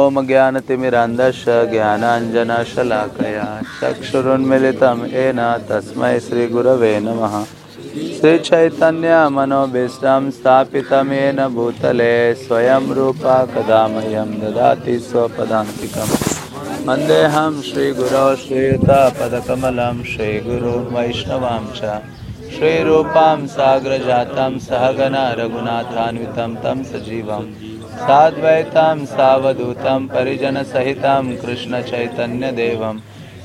ॐ ज्ञानतिमिरान्धस्य ज्ञानाञ्जनशलाकया चक्षुरुन्मिलितं येन तस्मै श्रीगुरवे नमः। श्रीचैतन्यमनोभीष्टं स्थापितं येन भूतले स्वयं रूपा कदा मह्यं ददाति स्वपदान्तिकम् वन्देऽहं श्रीगुरौ श्रीयुतापदकमलं श्रीगुरुं वैष्णवां च। श्रीरूपां साग्रजातं सहगना रघुनाथान्वितं तं सजीवं साद्वैतां, सावधूतं, परिजनसहितं, कृष्णचैतन्यदेवं।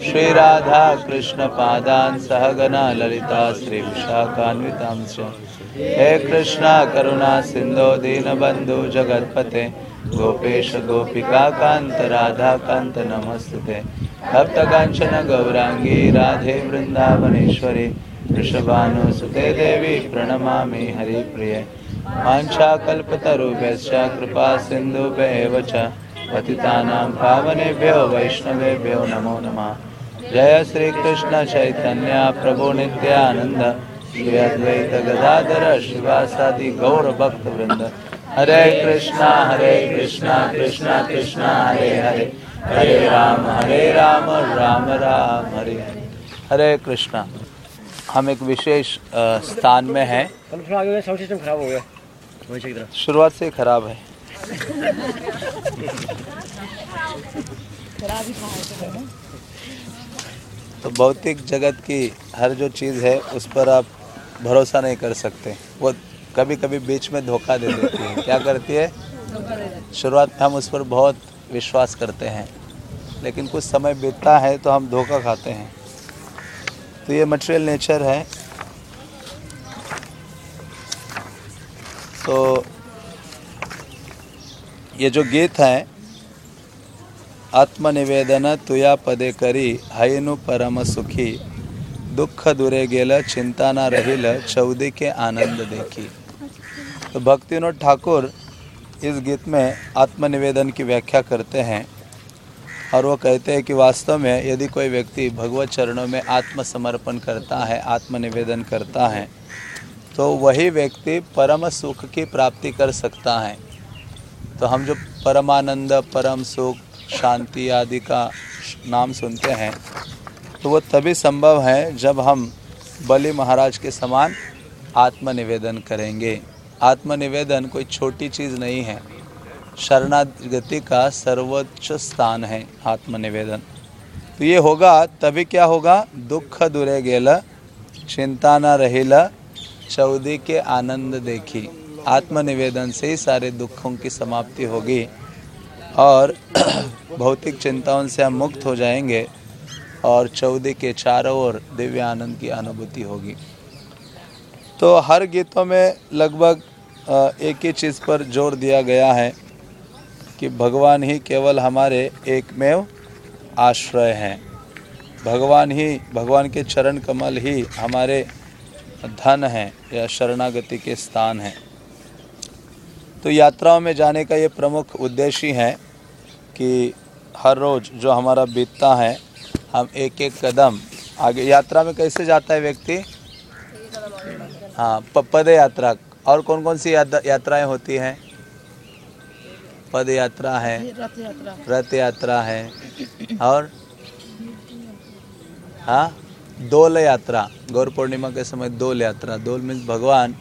श्रीराधा कृष्णपादान् सहगना ललिता श्रीविशाखान्वितां च। हे कृष्णा, करुणा, सिन्धो, दीनबन्धु, जगत्पते, गोपेश गोपिकान्त राधाकान्त नमस्ते भक्तकाञ्चन, गौराङ्गी, राधे, वृन्दावनेश्वरी वृषभानुसुते देवी, प्रणमामि हरिप्रिये। वाञ्छाकल्पतरुभ्यश्च कृपा सिन्धुभ्येव च। पतितानां पावनेभ्यो, वैष्णवेभ्यो नमो नमः। जय श्रीकृष्ण चैतन्य, प्रभु नित्यानन्द। श्री अद्वैत गदाधर शिवासादि गौरभक्तवृन्द हरे कृष्णा हरे कृष्णा कृष्णा कृष्णा, हरे हरे। हरे राम हरे राम राम राम, हरे हरे। कृष्णा। हम एक विशेष स्थान में हैं। सिस्टम खराब हो गया। शुरुआत से खराब है। तो भौतिक जगत की हर जो चीज़ है, उस पर आप भरोसा नहीं कर सकते। वो कभी कभी बीच में धोखा दे देती है। क्या करती है? शुरुआत में हम उस पर बहुत विश्वास करते हैं। लेकिन कुछ समय बीतता है तो हम धोखा खाते हैं। तो ये मटेरियल नेचर है। तो ये जो गीत है, आत्मनिवेदन तुया पदे करी, हयनु परम सुखी। दुख दुरे गेल चिंता ना रहिल, चौदी के आनंद देखी। तो भक्ति विनोद ठाकुर इस गीत में आत्मनिवेदन की व्याख्या करते हैं और वो कहते हैं कि वास्तव में यदि कोई व्यक्ति भगवत चरणों में आत्मसमर्पण करता है, आत्मनिवेदन करता है तो वही व्यक्ति परम सुख की प्राप्ति कर सकता है। तो हम जो परमानंद, परम सुख, शांति आदि का नाम सुनते हैं तो वो तभी संभव है जब हम बलि महाराज के समान आत्मनिवेदन करेंगे। आत्मनिवेदन कोई छोटी चीज़ नहीं है। शरणागति का सर्वोच्च स्थान है आत्मनिवेदन। तो ये होगा, तभी क्या होगा? दुख दुरे गेल, चिंता न रहिल चौदी के आनंद देखी। आत्मनिवेदन से ही सारे दुखों की समाप्ति होगी और भौतिक चिंताओं से हम मुक्त हो जाएँगे और चौदी के चारों ओर दिव्य आनंद की अनुभूति होगी। तो हर गीतों में लगभग एक ही चीज़ पर ज़ोर दिया गया है कि भगवान ही केवल हमारे एकमेव आश्रय हैं। भगवान ही, भगवान के चरण कमल ही हमारे धन हैं या शरणागति के स्थान हैं। तो यात्राओं में जाने का ये प्रमुख उद्देश्य ही है कि हर रोज़ जो हमारा बीतता है हम एक एक कदम आगे यात्रा में कैसे जाता है व्यक्ति? हाँ पद यात्रा और कौन कौन सी यात्राएँ होती हैं? पद यात्रा है रथ यात्रा है और? हाँ? दोल यात्रा गौर पूर्णिमा के समय दोल यात्रा दोल मीन्स भगवान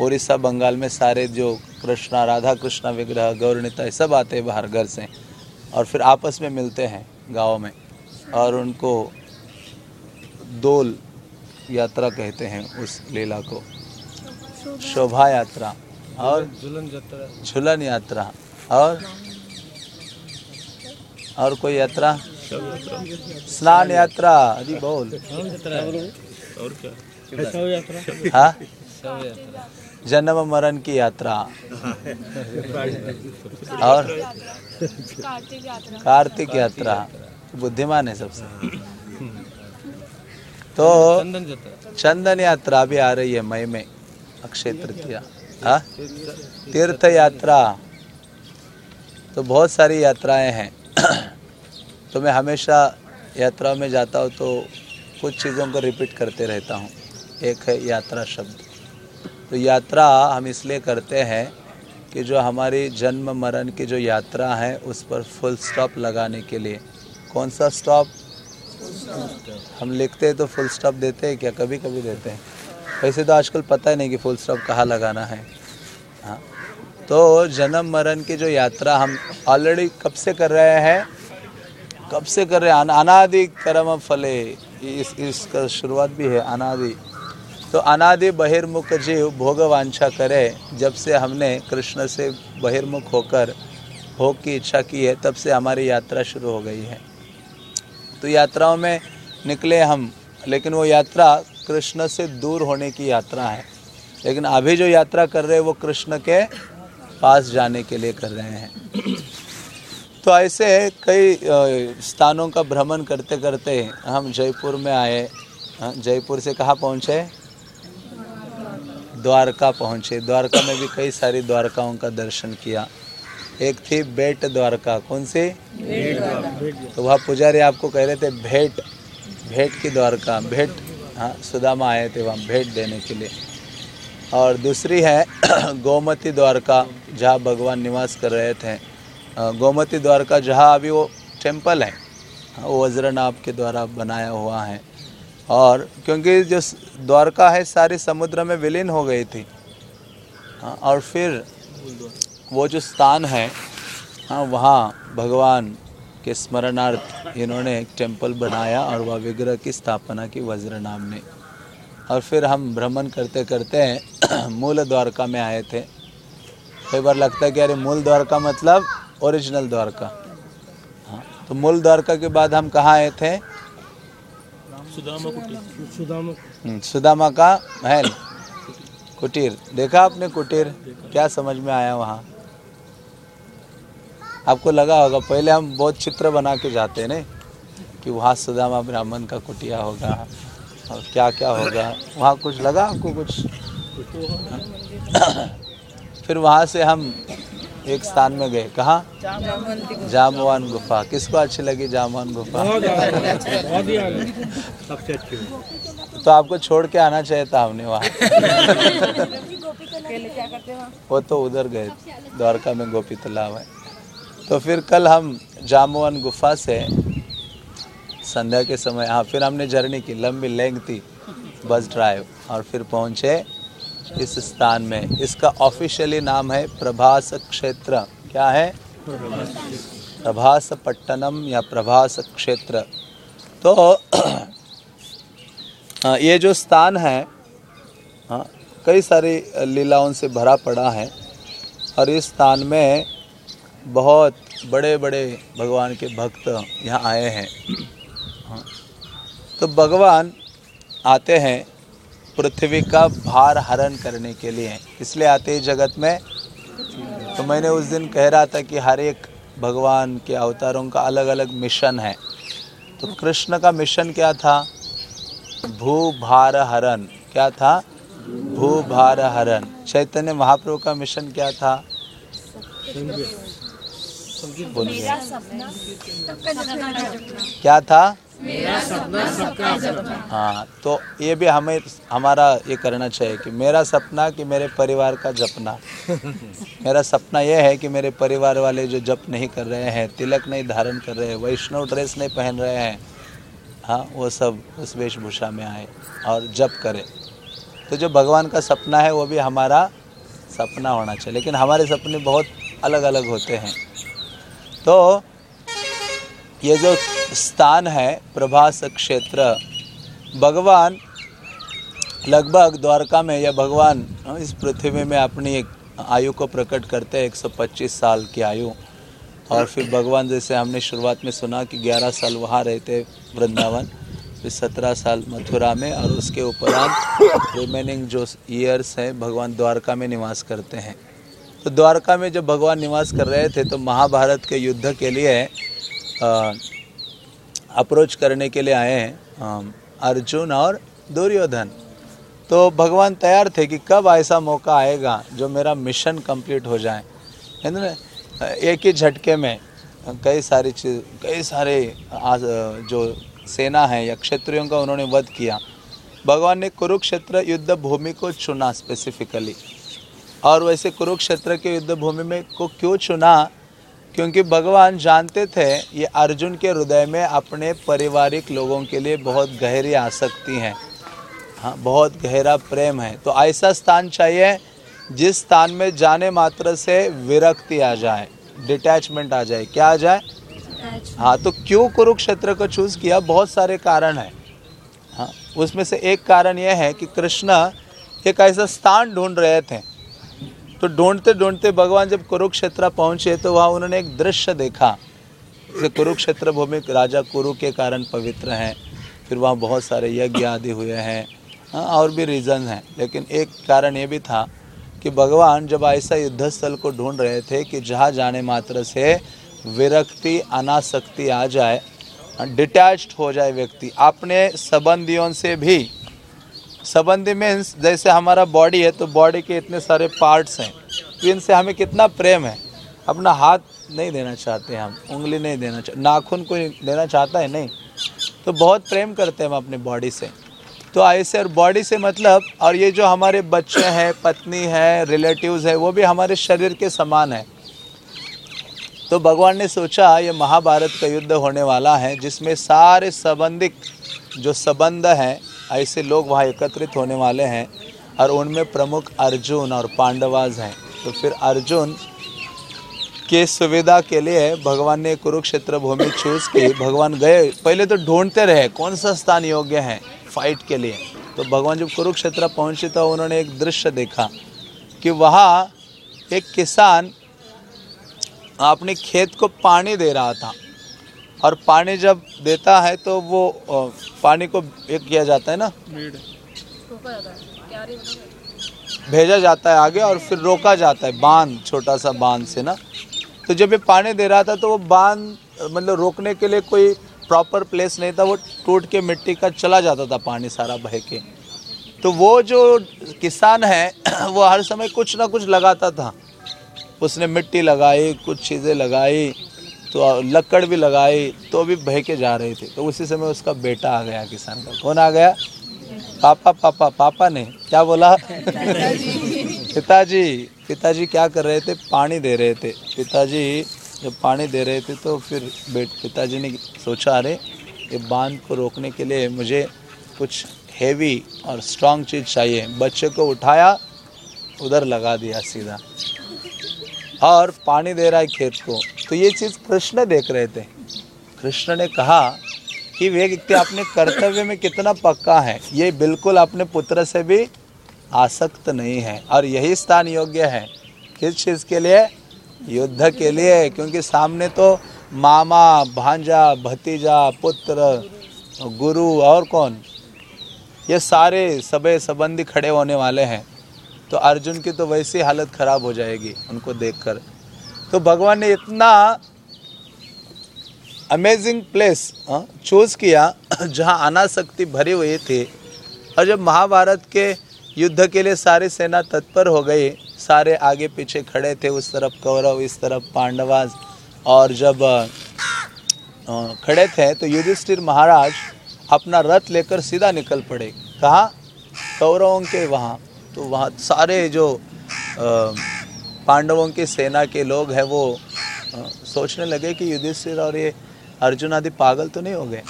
उड़ीसा बंगाल में सारे जो कृष्णा राधा कृष्णा विग्रह गौरनीता सब आते हैं बाहर घर से और फिर आपस में मिलते हैं गाँव में और उनको दोल यात्रा कहते हैं उस लीला को। शोभा यात्रा और झुलन यात्रा। झूलन यात्रा और और कोई यात्रा? स्नान यात्रा अजी बोल। और क्या हाँ? जन्म मरण की यात्रा। और? कार्तिक यात्रा। बुद्धिमान है सबसे। तो चंदन यात्रा चंदन यात्रा अभी आ रही है मई में अक्षय तृतीया। हाँ? तीर्थ यात्रा। तो बहुत सारी यात्राएँ हैं। तो मैं हमेशा यात्रा में जाता हूँ तो कुछ चीज़ों को रिपीट करते रहता हूँ। एक है यात्रा शब्द। तो यात्रा हम इसलिए करते हैं कि जो हमारी जन्म मरण की जो यात्रा है, उस पर फुल स्टॉप लगाने के लिए। कौन सा स्टॉप हम लिखते हैं तो फुल स्टॉप देते हैं क्या? कभी कभी देते हैं। वैसे तो आजकल पता ही नहीं कि फुल स्टॉप कहाँ लगाना है। हाँ। तो जन्म मरण की जो यात्रा हम ऑलरेडी कब से कर रहे हैं? कब से कर रहे हैं? अनादि कर्म फले। इस, इसका शुरुआत भी है, अनादि। तो अनादि बहिर्मुख जीव भोग वांछा करे। जब से हमने कृष्ण से बहिर्मुख होकर भोग की इच्छा की है, तब से हमारी यात्रा शुरू हो गई है। तो यात्राओं में निकले हम, लेकिन वो यात्रा कृष्ण से दूर होने की यात्रा है। लेकिन अभी जो यात्रा कर रहे हैं, वो कृष्ण के पास जाने के लिए कर रहे हैं। तो ऐसे कई स्थानों का भ्रमण करते करते हम जयपुर में आए। हाँ, जयपुर से कहाँ पहुँचे? द्वारका पहुँचे। द्वारका में भी कई सारी द्वारकाओं का दर्शन किया। एक थी बेट द्वारका। कौन सी? तो वह पुजारी आपको कह रहे थे भेंट भेंट की द्वारका भेंट। हाँ सुदामा आए थे वहाँ भेंट देने के लिए। और दूसरी है गोमती द्वारका जहाँ भगवान निवास कर रहे थे। गोमती द्वारका जहाँ अभी वो टेंपल है हाँ, वो वज्रनाभ के द्वारा बनाया हुआ है। और क्योंकि जो द्वारका है सारी समुद्र में विलीन हो गई थी। हाँ, और फिर वो जो स्थान है हाँ वहाँ भगवान के स्मरणार्थ इन्होंने एक टेंपल बनाया और वह विग्रह की स्थापना की वज्र नाम ने। और फिर हम भ्रमण करते करते मूल द्वारका में आए थे। कई बार लगता है कि अरे मूल द्वारका मतलब ओरिजिनल द्वारका। हाँ तो मूल द्वारका के बाद हम कहाँ आए थे? सुदामा हम्म, सुदामा का महल। कुटीर। देखा आपने कुटीर? क्या समझ में आया वहाँ? आपको लगा होगा पहले हम बहुत चित्र बना के जाते हैं नहीं कि वहाँ सुदामा ब्राह्मण का कुटिया होगा और क्या क्या होगा। वहाँ कुछ लगा आपको कुछ? फिर वहाँ से हम एक स्थान में गए। कहाँ? जामवान गुफा। किसको अच्छी लगी जामवान गुफा? सबसे अच्छी तो आपको छोड़ के आना चाहिए था हमने वहाँ। वो तो उधर गए। द्वारका में गोपी तालाब है। तो फिर कल हम जामुअन गुफा से संध्या के समय हाँ फिर हमने जर्नी की। लंबी लेंग थी बस ड्राइव। और फिर पहुँचे इस स्थान में। इसका ऑफिशियली नाम है प्रभास क्षेत्र क्या है? प्रभास पट्टनम या प्रभास क्षेत्र तो ये जो स्थान है कई सारी लीलाओं से भरा पड़ा है। और इस स्थान में बहुत बड़े बड़े भगवान के भक्त यहाँ आए हाँ, तो भगवान आते हैं पृथ्वी का भार हरण करने के लिए। इसलिए आते हैं जगत में तो मैंने उस दिन कह रहा था कि हर एक भगवान के अवतारों का अलग अलग मिशन है। तो कृष्ण का मिशन क्या था? भू भार हरण। क्या था? भू भार हरण। चैतन्य महाप्रभु का मिशन क्या था? बोलिए। क्या था? हाँ तो ये भी हमें, हमारा ये करना चाहिए कि मेरा सपना कि मेरे परिवार का जपना। मेरा सपना ये है कि मेरे परिवार वाले जो जप नहीं कर रहे हैं, तिलक नहीं धारण कर रहे हैं, वैष्णव ड्रेस नहीं पहन रहे हैं हाँ वो सब उस वेशभूषा में आए और जप करें। तो जो भगवान का सपना है, वो भी हमारा सपना होना चाहिए। लेकिन हमारे सपने बहुत अलग अलग होते हैं। तो ये जो स्थान है प्रभास क्षेत्र, भगवान लगभग द्वारका में या भगवान, इस पृथ्वी में अपनी एक आयु को प्रकट करते हैं 125 साल की आयु। और फिर भगवान जैसे हमने शुरुआत में सुना कि 11 साल वहाँ रहते वृंदावन, फिर 17 साल मथुरा में, और उसके उपरांत रिमेनिंग जो ईयर्स हैं, भगवान द्वारका में निवास करते हैं। तो द्वारका में जब भगवान निवास कर रहे थे तो महाभारत के युद्ध के लिए अप्रोच करने के लिए आए हैं अर्जुन और दुर्योधन। तो भगवान तैयार थे कि कब ऐसा मौका आएगा जो मेरा मिशन कंप्लीट हो जाए। है ना? एक ही झटके में कई सारी चीज़ कई सारे आज, जो सेना है या क्षेत्रियों का उन्होंने वध किया। भगवान ने कुरुक्षेत्र युद्ध भूमि को चुना स्पेसिफिकली और वैसे कुरुक्षेत्र के युद्ध भूमि में को क्यों चुना? क्योंकि भगवान जानते थे ये अर्जुन के हृदय में अपने पारिवारिक लोगों के लिए बहुत गहरी आसक्ति है। हाँ बहुत गहरा प्रेम है। तो ऐसा स्थान चाहिए जिस स्थान में जाने मात्र से विरक्ति आ जाए डिटैचमेंट आ जाए। क्या आ जाए? हाँ तो क्यों कुरुक्षेत्र को चूज़ किया? बहुत सारे कारण हैं। हाँ उसमें से एक कारण यह है कि कृष्ण एक ऐसा स्थान ढूंढ रहे थे तो ढूंढते ढूंढते भगवान जब कुरुक्षेत्र पहुँचे तो वहाँ उन्होंने एक दृश्य देखा जैसे कुरुक्षेत्र भूमि राजा कुरु के कारण पवित्र हैं। फिर वहाँ बहुत सारे यज्ञ आदि हुए हैं। हाँ और भी रीज़न हैं, लेकिन एक कारण ये भी था कि भगवान जब ऐसा युद्ध स्थल को ढूंढ रहे थे कि जहाँ जाने मात्र से विरक्ति, अनासक्ति आ जाए डिटैच्ड हो जाए व्यक्ति, अपने संबंधियों से भी संबंधी मीन्स जैसे हमारा बॉडी है तो बॉडी के इतने सारे पार्ट्स हैं। तो इनसे हमें कितना प्रेम है? अपना हाथ नहीं देना चाहते हम, उंगली नहीं देना चाहते नाखून कोई देना चाहता है? नहीं। तो बहुत प्रेम करते हैं हम अपने बॉडी से। तो ऐसे और बॉडी से मतलब और ये जो हमारे बच्चे हैं, पत्नी है रिलेटिव्स है, वो भी हमारे शरीर के समान है। तो भगवान ने सोचा, ये महाभारत का युद्ध होने वाला है, जिसमें सारे संबंधिक जो संबंध हैं ऐसे लोग वहाँ एकत्रित होने वाले हैं और उनमें प्रमुख अर्जुन और पांडवाज हैं। तो फिर अर्जुन के सुविधा के लिए भगवान ने कुरुक्षेत्र भूमि चूज़ की। भगवान गए। पहले तो ढूंढते रहे कौन सा स्थान योग्य है फाइट के लिए। तो भगवान जब कुरुक्षेत्र पहुँचे तो उन्होंने एक दृश्य देखा कि वहाँ एक किसान अपने खेत को पानी दे रहा था। और पानी जब देता है तो वो पानी को एक किया जाता है ना? भेजा जाता है आगे और फिर रोका जाता है बाँध छोटा सा बाँध से ना? तो जब ये पानी दे रहा था तो वो बाँध मतलब रोकने के लिए कोई प्रॉपर प्लेस नहीं था वो टूट के मिट्टी का चला जाता था पानी सारा बह के। तो वो जो किसान है वो हर समय कुछ ना कुछ लगाता था। उसने मिट्टी लगाई कुछ चीज़ें लगाई तो लकड़ भी लगाई तो भी बह के जा रहे थे। तो उसी समय उसका बेटा आ गया किसान का। कौन आ गया? पापा पापा पापा ने। क्या बोला? पिताजी। पिताजी क्या कर रहे थे? पानी दे रहे थे। पिताजी, जब पानी दे रहे थे तो फिर बेट, पिताजी ने सोचा, अरे, ये बाँध को रोकने के लिए मुझे कुछ हेवी और स्ट्रांग चीज़ चाहिए। बच्चे को उठाया, उधर लगा दिया सीधा। और पानी दे रहा है खेत को। तो ये चीज़ कृष्ण देख रहे थे। कृष्ण ने कहा कि वे व्यक्ति अपने कर्तव्य में कितना पक्का है, ये बिल्कुल अपने पुत्र से भी आसक्त नहीं है। और यही स्थान योग्य है। किस चीज़ के लिए? युद्ध के लिए, क्योंकि सामने तो मामा, भांजा, भतीजा, पुत्र, गुरु और कौन? ये सारे सबे संबंधी खड़े होने वाले हैं। तो अर्जुन की तो वैसी हालत खराब हो जाएगी उनको देखकर। तो भगवान ने इतना अमेजिंग प्लेस चूज़ किया, जहाँ अनाशक्ति भरी हुई थी। और जब महाभारत के युद्ध के लिए सारी सेना तत्पर हो गई, सारे आगे पीछे खड़े थे, उस तरफ़ कौरव, इस तरफ़ पांडवाज, और जब खड़े थे तो युधिष्ठिर महाराज अपना रथ लेकर सीधा निकल पड़े। कहा? कौरवों के वहाँ। तो वहाँ सारे जो पांडवों की सेना के लोग हैं वो सोचने लगे कि युधिष्ठिर और ये अर्जुन आदि पागल तो नहीं हो। गए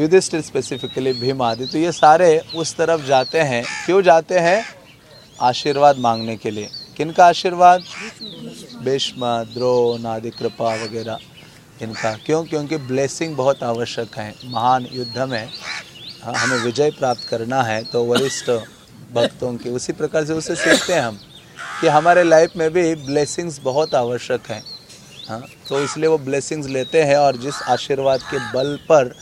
युधिष्ठिर स्पेसिफिकली भीम आदि तो ये सारे उस तरफ़ जाते हैं। क्यों जाते हैं? आशीर्वाद मांगने के लिए। किनका आशीर्वाद? भीष्म, द्रोण आदि, कृपा वगैरह। इनका क्यों? क्योंकि ब्लेसिंग बहुत आवश्यक है। महान युद्ध में हमें विजय प्राप्त करना है तो वरिष्ठ भक्तों की, उसी प्रकार से उसे सीखते हैं हम कि हमारे लाइफ में भी ब्लेसिंग्स बहुत आवश्यक हैं। हाँ तो इसलिए वो ब्लेसिंग्स लेते हैं और जिस आशीर्वाद के बल पर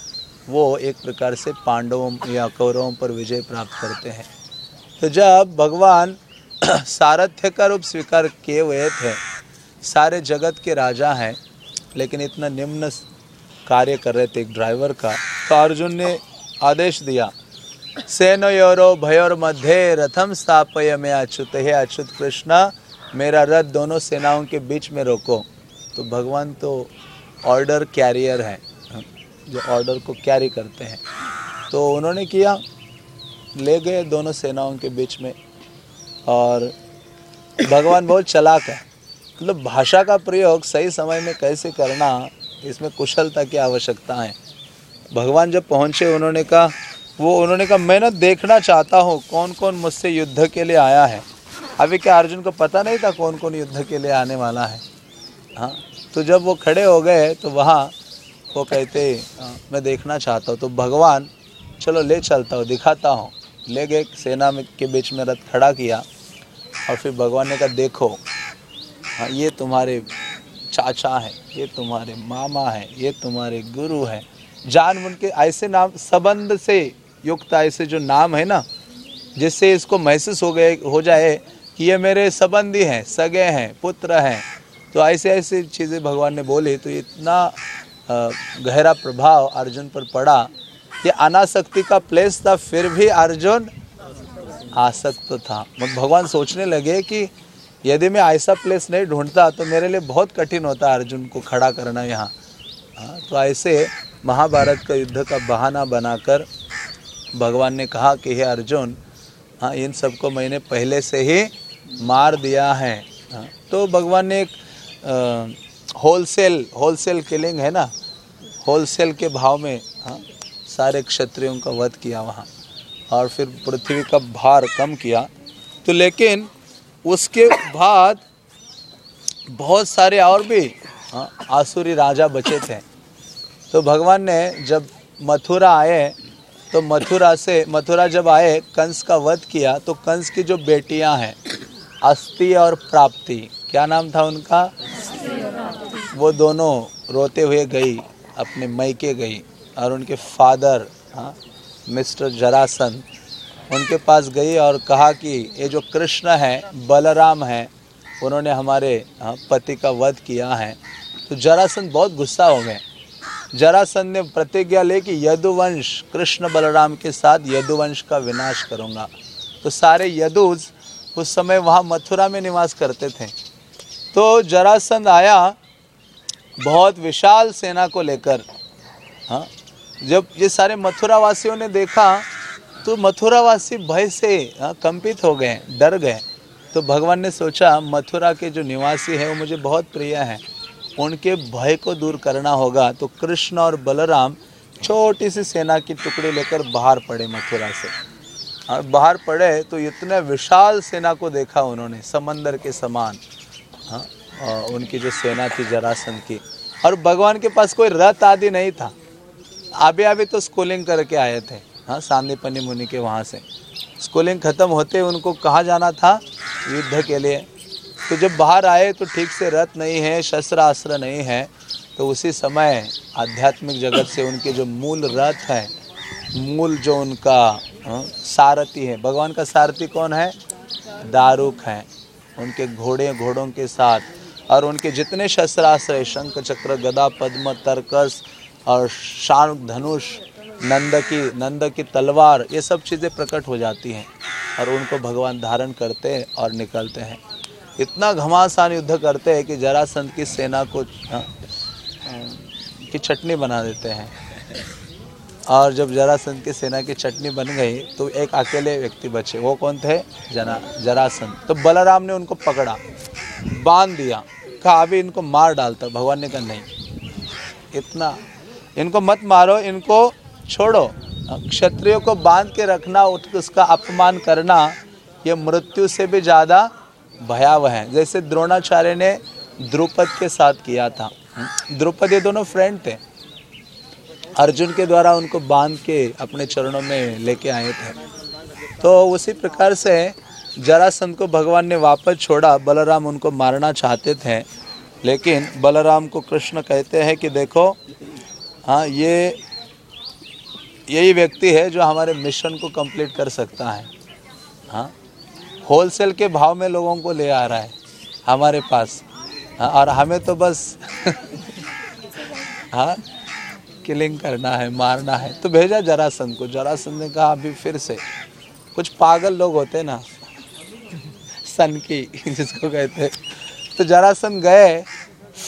वो एक प्रकार से पांडवों या कौरवों पर विजय प्राप्त करते हैं। तो जब भगवान सारथ्य का रूप स्वीकार किए हुए थे, सारे जगत के राजा हैं, लेकिन इतना निम्न कार्य कर रहे थे एक ड्राइवर का तो अर्जुन ने आदेश दिया सेनयोरो भयोर मध्य रथम स्थापय में अच्युत। हे अच्युत कृष्ण, मेरा रथ दोनों सेनाओं के बीच में रोको। तो भगवान तो ऑर्डर कैरियर है। जो ऑर्डर को कैरी करते हैं। तो उन्होंने किया, ले गए दोनों सेनाओं के बीच में। और भगवान बहुत चलाक है। मतलब भाषा का प्रयोग सही समय में कैसे करना, इसमें कुशलता की आवश्यकता है। भगवान जब पहुँचे, उन्होंने कहा वो उन्होंने कहा, मैं ना देखना चाहता हूँ कौन कौन मुझसे युद्ध के लिए आया है। अभी क्या अर्जुन को पता नहीं था कौन कौन युद्ध के लिए आने वाला है? हाँ तो जब वो खड़े हो गए तो वहाँ वो कहते मैं देखना चाहता हूँ। तो भगवान, चलो ले चलता हूँ, दिखाता हूँ। ले गए, सेना में के बीच में रथ खड़ा किया और फिर भगवान ने कहा, देखो हाँ ये तुम्हारे चाचा हैं, ये तुम्हारे मामा हैं, ये तुम्हारे गुरु हैं। जान उनके ऐसे नाम, संबंध से युक्त ऐसे जो नाम है ना जिससे इसको महसूस हो गए हो जाए कि ये मेरे संबंधी हैं सगे हैं पुत्र हैं। तो ऐसे ऐसे चीज़ें भगवान ने बोली तो इतना गहरा प्रभाव अर्जुन पर पड़ा कि अनासक्ति का प्लेस था फिर भी अर्जुन आसक्त था। भगवान सोचने लगे कि यदि मैं ऐसा प्लेस नहीं ढूंढता तो मेरे लिए बहुत कठिन होता अर्जुन को खड़ा करना यहाँ। हाँ, तो ऐसे महाभारत का युद्ध का बहाना बनाकर भगवान ने कहा कि हे अर्जुन हाँ इन सबको मैंने पहले से ही मार दिया है। हाँ, तो भगवान ने एक होलसेल होलसेल किलिंग है ना? होलसेल के भाव में हाँ सारे क्षत्रियों का वध किया वहाँ और फिर पृथ्वी का भार कम किया। तो लेकिन उसके बाद बहुत सारे और भी हाँ, आसुरी राजा बचे थे। तो भगवान ने जब मथुरा आए तो मथुरा से मथुरा जब आए कंस का वध किया तो कंस की जो बेटियाँ हैं अस्थि और प्राप्ति क्या नाम था उनका? वो दोनों रोते हुए गई अपने मैके गई और उनके फादर हाँ मिस्टर जरासन उनके पास गई और कहा कि ये जो कृष्ण है बलराम है उन्होंने हमारे हाँ, पति का वध किया है। तो जरासन बहुत गुस्सा हो गए। जरासन ने प्रतिज्ञा ले कि यदुवंश कृष्ण बलराम के साथ यदुवंश का विनाश करूँगा। तो सारे यदुज उस समय वहाँ मथुरा में निवास करते थे। तो जरासंध आया बहुत विशाल सेना को लेकर। हाँ जब ये सारे मथुरा वासियों ने देखा तो मथुरावासी भय से हाँ, कंपित हो गए डर गए। तो भगवान ने सोचा मथुरा के जो निवासी हैं वो मुझे बहुत प्रिय हैं। उनके भय को दूर करना होगा तो कृष्ण और बलराम छोटी सी सेना की टुकड़ी लेकर बाहर पड़े मथुरा से। और बाहर पड़े तो इतने विशाल सेना को देखा उन्होंने, समंदर के समान। हाँ उनकी जो सेना थी जरासन की। और भगवान के पास कोई रथ आदि नहीं था। आबे आबे तो स्कूलिंग करके आए थे। हाँ सांदीपनी मुनि के वहाँ से। स्कूलिंग ख़त्म होते उनको कहाँ जाना था? युद्ध के लिए। तो जब बाहर आए तो ठीक से रथ नहीं है शस्त्र अस्त्र नहीं है तो उसी समय आध्यात्मिक जगत से उनके जो मूल रथ हैं, मूल जो उनका सारथी है, भगवान का सारथी कौन है? दारुक हैं। उनके घोड़े घोड़ों के साथ और उनके जितने शस्त्रास्त्र है, शंख, चक्र, गदा, पद्म, तर्कस और शार्क धनुष नंद की नंद की तलवार, ये सब चीज़ें प्रकट हो जाती हैं और उनको भगवान धारण करते और निकलते हैं। इतना घमासान युद्ध करते हैं कि जरासंध की सेना को हाँ, की चटनी बना देते हैं। और जब जरासंध की सेना की चटनी बन गई तो एक अकेले व्यक्ति बचे। वो कौन थे? जना जरासंध तो बलराम ने उनको पकड़ा बाँध दिया कहा अभी इनको मार डालता भगवान ने कहा नहीं इतना इनको मत मारो इनको छोड़ो। क्षत्रियो को बाँध के रखना उसका अपमान करना ये मृत्यु से भी ज़्यादा भयावह है। जैसे द्रोणाचार्य ने द्रुपद के साथ किया था। द्रुपद ये दोनों फ्रेंड थे। अर्जुन के द्वारा उनको बाँध के अपने चरणों में लेके आए थे। तो उसी प्रकार से जरासंध को भगवान ने वापस छोड़ा। बलराम उनको मारना चाहते थे। लेकिन बलराम को कृष्ण कहते हैं कि देखो हाँ ये, यही व्यक्ति है जो हमारे मिशन को कंप्लीट कर सकता है। हाँ होलसेल के भाव में लोगों को ले आ रहा है हमारे पास। हाँ, और हमें तो बस हाँ किलिंग करना है मारना है। तो भेजा जरासंध को। जरासंध ने कहा अभी फिर से। कुछ पागल लोग होते ना सन की जिसको कहते तो जरासंध गए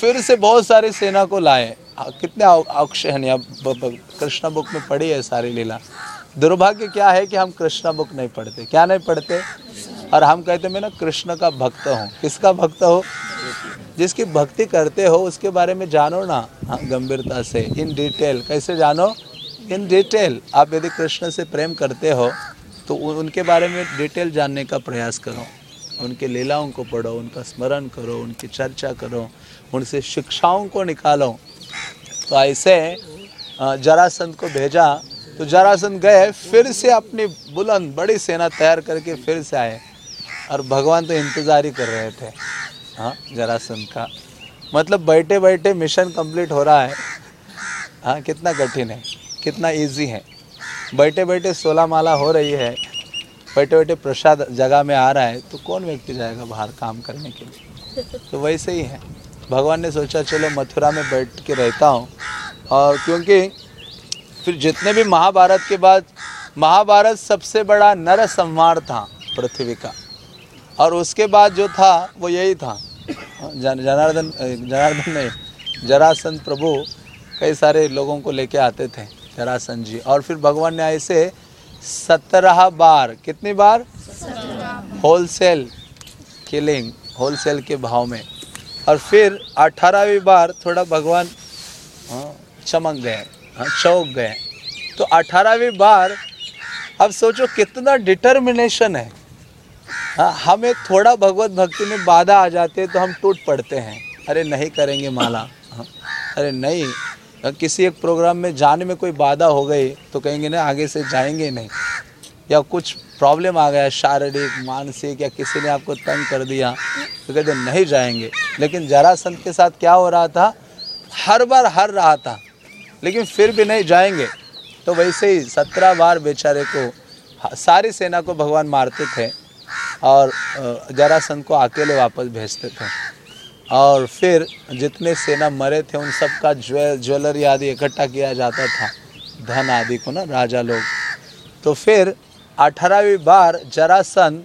फिर से बहुत सारी सेना को लाए। कितने अक्षय कृष्णा बुक में पढ़ी है सारी लीला। दुर्भाग्य क्या है कि हम कृष्णा बुक नहीं पढ़ते। क्या नहीं पढ़ते? और हम कहते मैं ना कृष्ण का भक्त हूँ। किसका भक्त हो? जिसकी भक्ति करते हो, उसके बारे में जानो ना हाँ गंभीरता से इन डिटेल कैसे जानो? इन डिटेल आप यदि कृष्ण से प्रेम करते हो तो उनके बारे में डिटेल जानने का प्रयास करो। उनके लीलाओं को पढ़ो, उनका स्मरण करो, उनकी चर्चा करो, उनसे शिक्षाओं को निकालो। तो ऐसे जरासंध को भेजा तो जरासंध गए, फिर से अपनी बुलंद, बड़ी सेना तैयार करके फिर से आए। और भगवान तो इंतज़ार ही कर रहे थे। हाँ जरासंध का मतलब बैठे बैठे मिशन कंप्लीट हो रहा है। हाँ कितना कठिन है, कितना इजी है। बैठे बैठे सोलह माला हो रही है। बैठे बैठे प्रसाद जगह में आ रहा है तो कौन व्यक्ति जाएगा बाहर काम करने के लिए? तो वैसे ही है। भगवान ने सोचा, चलो मथुरा में बैठ के रहता हूँ। और क्योंकि फिर जितने भी महाभारत के बाद, महाभारत सबसे बड़ा नर संहार था पृथ्वी का। और उसके बाद जो था, वो यही था। जन- जनार्दन जनार्दन नहीं, जरासंध प्रभु कई सारे लोगों को लेके आते थे, जरासंध जी। और फिर भगवान ने ऐसे सत्रह बार, कितनी बार? होलसेल किलिंग, होलसेल के भाव में। और फिर अठारहवीं बार थोड़ा भगवान चमक गए चौक गए। तो अठारहवीं बार, अब सोचो कितना डिटर्मिनेशन हाँ। हमें थोड़ा भगवत भक्ति में बाधा आ जाती है तो हम टूट पड़ते हैं। अरे नहीं करेंगे माला। हाँ, अरे नहीं हाँ, किसी एक प्रोग्राम में जाने में कोई बाधा हो गई तो कहेंगे ना आगे से जाएँगे ही नहीं। या कुछ प्रॉब्लम आ गया शारीरिक मानसिक या किसी ने आपको तंग कर दिया तो कहते नहीं जाएँगे। लेकिन जरासंध के साथ क्या हो रहा था? हर बार हर रहा था लेकिन फिर भी नहीं जाएँगे। तो वैसे ही सत्रह बार बेचारे को सारी सेना को भगवान मारते थे। और जरासंध को अकेले वापस भेजते थे। और फिर जितने सेना मरे थे उन सब का ज्वेलरी आदि इकट्ठा किया जाता था धन आदि को ना राजा लोग। तो फिर अठारहवीं बार जरासन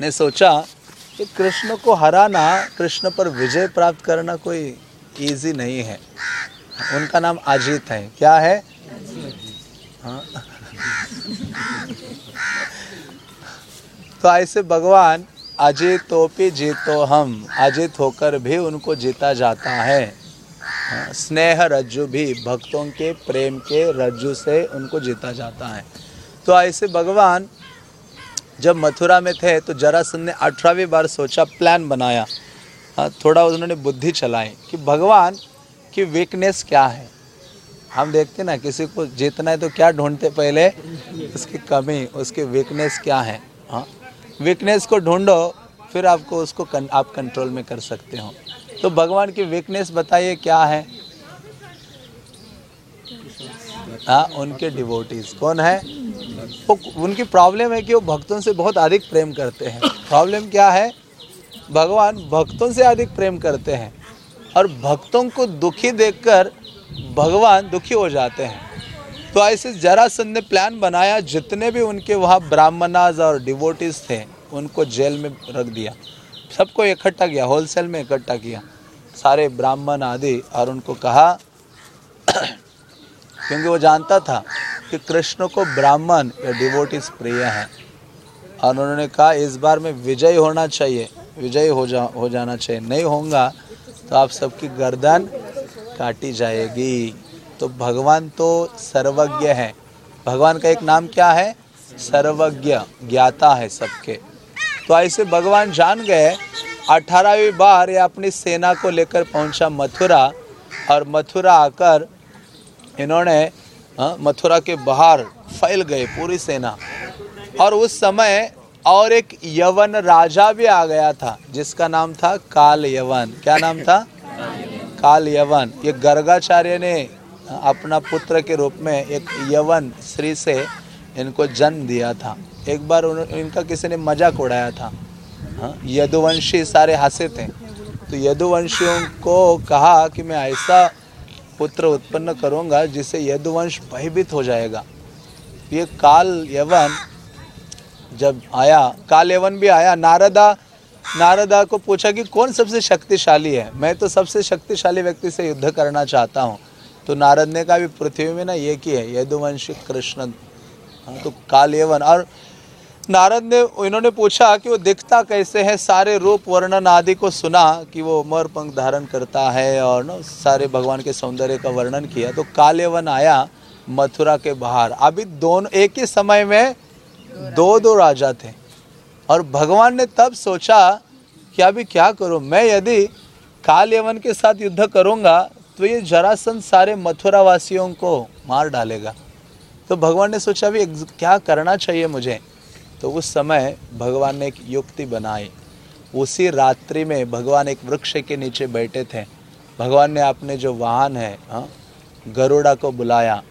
ने सोचा कि कृष्ण को हराना कृष्ण पर विजय प्राप्त करना कोई इजी नहीं है। उनका नाम अजीत है। क्या है? हाँ। तो ऐसे भगवान अजित तोपी जीतो हम अजित होकर भी उनको जीता जाता है। हाँ, स्नेह रज्जु भी भक्तों के प्रेम के रज्जु से उनको जीता जाता है। तो ऐसे भगवान जब मथुरा में थे तो जरासंध ने अठारहवीं बार सोचा प्लान बनाया। हाँ, थोड़ा उन्होंने बुद्धि चलाई कि भगवान की वीकनेस क्या है? हम देखते ना किसी को जीतना है तो क्या ढूंढते पहले? उसकी कमी उसकी वीकनेस क्या है? हाँ। वीकनेस को ढूंढो फिर आपको उसको कन, आप कंट्रोल में कर सकते हो। तो भगवान की वीकनेस बताइए क्या है? हाँ उनके डिवोटीज कौन है? वो उनकी प्रॉब्लम है कि वो भक्तों से बहुत अधिक प्रेम करते हैं। प्रॉब्लम क्या है? भगवान भक्तों से अधिक प्रेम करते हैं और भक्तों को दुखी देखकर भगवान दुखी हो जाते हैं। तो ऐसे जरासंध ने प्लान बनाया, जितने भी उनके वहाँ ब्राह्मणाज और डिवोटिस थे, उनको जेल में रख दिया। सबको इकट्ठा किया होलसेल में इकट्ठा किया। सारे ब्राह्मण आदि, और उनको कहा, क्योंकि वो जानता था कि कृष्ण को ब्राह्मण या डिवोटिस प्रिय हैं। और उन्होंने कहा, इस बार में विजय होना चाहिए, विजय हो जा, हो जाना चाहिए। नहीं होगा तो आप सबकी गर्दन काटी जाएगी। तो भगवान तो सर्वज्ञ है। भगवान का एक नाम क्या है? सर्वज्ञ ज्ञाता है सबके। तो ऐसे भगवान जान गए अठारहवीं बार ये अपनी सेना को लेकर पहुँचा मथुरा और मथुरा आकर इन्होंने हाँ, मथुरा के बाहर फैल गए पूरी सेना। और उस समय और एक यवन राजा भी आ गया था जिसका नाम था काल यवन क्या नाम था? काल यवन ये गर्गाचार्य ने अपना पुत्र के रूप में एक यवन स्त्री से इनको जन्म दिया था। एक बार उन, इनका किसी ने मज़ाक उड़ाया था। हाँ, यदुवंशी सारे हंसे थे। तो यदुवंशियों को कहा कि मैं ऐसा पुत्र उत्पन्न करूँगा जिससे यदुवंश भयभीत हो जाएगा। ये काल यवन जब आया काल यवन भी आया नारदा नारदा को पूछा कि कौन सबसे शक्तिशाली है? मैं तो सबसे शक्तिशाली व्यक्ति से युद्ध करना चाहता हूँ। तो नारद ने कहा भी पृथ्वी में ना एक ही है यदुवंशी कृष्ण हाँ, तो काल यवन और नारद ने इन्होंने पूछा कि वो दिखता कैसे है? सारे रूप वर्णन आदि को सुना कि वो मोर पंख धारण करता है और ना सारे भगवान के सौंदर्य का वर्णन किया। तो कालेवन आया मथुरा के बाहर। अभी दोनों एक ही समय में दो दो राजा थे। और भगवान ने तब सोचा कि अभी क्या करूँ? मैं यदि काल यवन के साथ युद्ध करूँगा तो ये जरासंध सारे मथुरा वासियों को मार डालेगा। तो भगवान ने सोचा अभी क्या करना चाहिए मुझे? तो उस समय भगवान ने एक युक्ति बनाई। उसी रात्रि में भगवान एक वृक्ष के नीचे बैठे थे। भगवान ने अपने जो वाहन है हाँ, गरुड़ा को बुलाया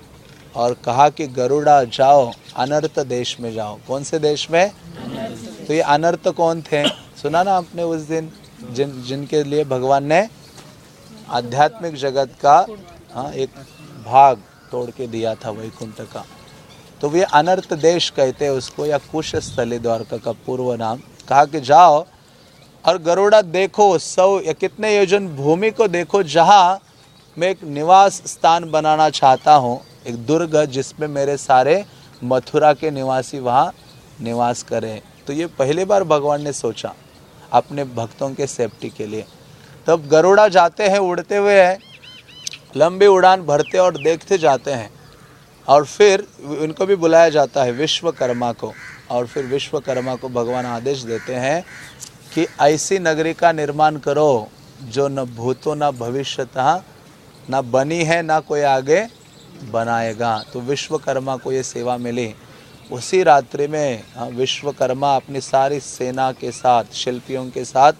और कहा कि गरुड़ा जाओ अनर्थ देश में जाओ। कौन से देश में? तो ये अनर्थ कौन थे? सुना ना आपने उस दिन जिन जिनके लिए भगवान ने आध्यात्मिक जगत का हाँ एक भाग तोड़ के दिया था वैकुंठ का। तो वे अनर्थ देश कहते हैं उसको, या कुश स्थली द्वारका का पूर्व नाम। कहा कि जाओ और गरुड़ा देखो, सौ, या कितने योजन भूमि को देखो, जहाँ मैं एक निवास स्थान बनाना चाहता हूँ। एक दुर्ग जिसमें मेरे सारे मथुरा के निवासी वहाँ निवास करें। तो ये पहली बार भगवान ने सोचा, अपने भक्तों के सेफ्टी के लिए। तब गरुड़ा जाते हैं उड़ते हुए हैं लंबी उड़ान भरते और देखते जाते हैं। और फिर उनको भी बुलाया जाता है विश्वकर्मा को। और फिर विश्वकर्मा को भगवान आदेश देते हैं कि ऐसी नगरी का निर्माण करो जो न भूतो न भविष्यतः न बनी है ना कोई आगे बनाएगा। तो विश्वकर्मा को ये सेवा मिली। उसी रात्रि में हाँ, विश्वकर्मा अपनी सारी सेना के साथ शिल्पियों के साथ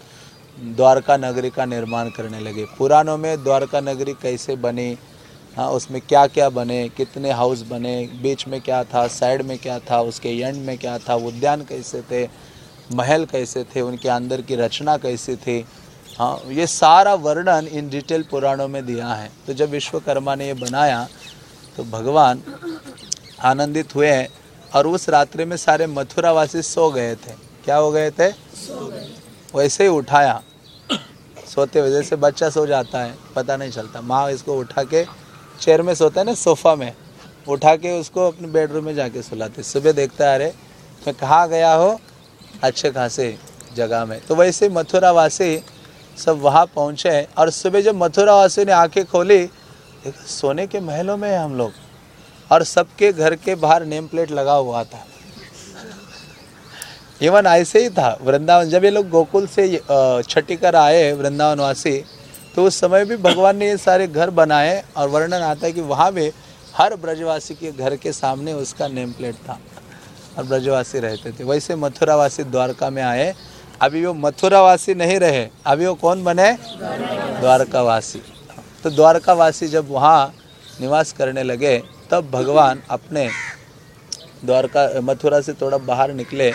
द्वारका नगरी का निर्माण करने लगे। पुरानों में द्वारका नगरी कैसे बनी? हाँ उसमें क्या क्या बने? कितने हाउस बने? बीच में क्या था? साइड में क्या था? उसके एंड में क्या था? उद्यान कैसे थे? महल कैसे थे? उनके अंदर की रचना कैसी थी? हाँ ये सारा वर्णन इन डिटेल पुराणों में दिया है। तो जब विश्वकर्मा ने ये बनाया तो भगवान आनंदित हुए हैं और उस रात्रि में सारे मथुरावासी सो गए थे। क्या हो गए थे। वैसे ही उठाया। सोते वजह से बच्चा सो जाता है, पता नहीं चलता। माँ इसको उठा के चेयर में सोता है ना, सोफ़ा में, उठा के उसको अपने बेडरूम में जाके सुलाते। सुबह देखता है, अरे, मैं कहाँ गया हो? अच्छे खासे जगह में। तो वैसे मथुरा वासी सब वहाँ पहुँचे और सुबह जब मथुरा वासी ने आँखें खोली सोने के महलों में हम लोग। और सबके घर के बाहर नेम प्लेट लगा हुआ था। इवन ऐसे ही था, वृंदावन, जब ये लोग गोकुल से छठी कर आए वृंदावन वासी तो उस समय भी भगवान ने ये सारे घर बनाए और वर्णन आता है कि वहाँ भी हर ब्रजवासी के घर के सामने उसका नेम प्लेट था और ब्रजवासी रहते थे। वैसे मथुरावासी द्वारका में आए, अभी वो मथुरावासी नहीं रहे, अभी वो कौन बने? द्वारकावासी। तो द्वारकावासी जब वहाँ निवास करने लगे, तब भगवान अपने द्वारका, मथुरा से थोड़ा बाहर निकले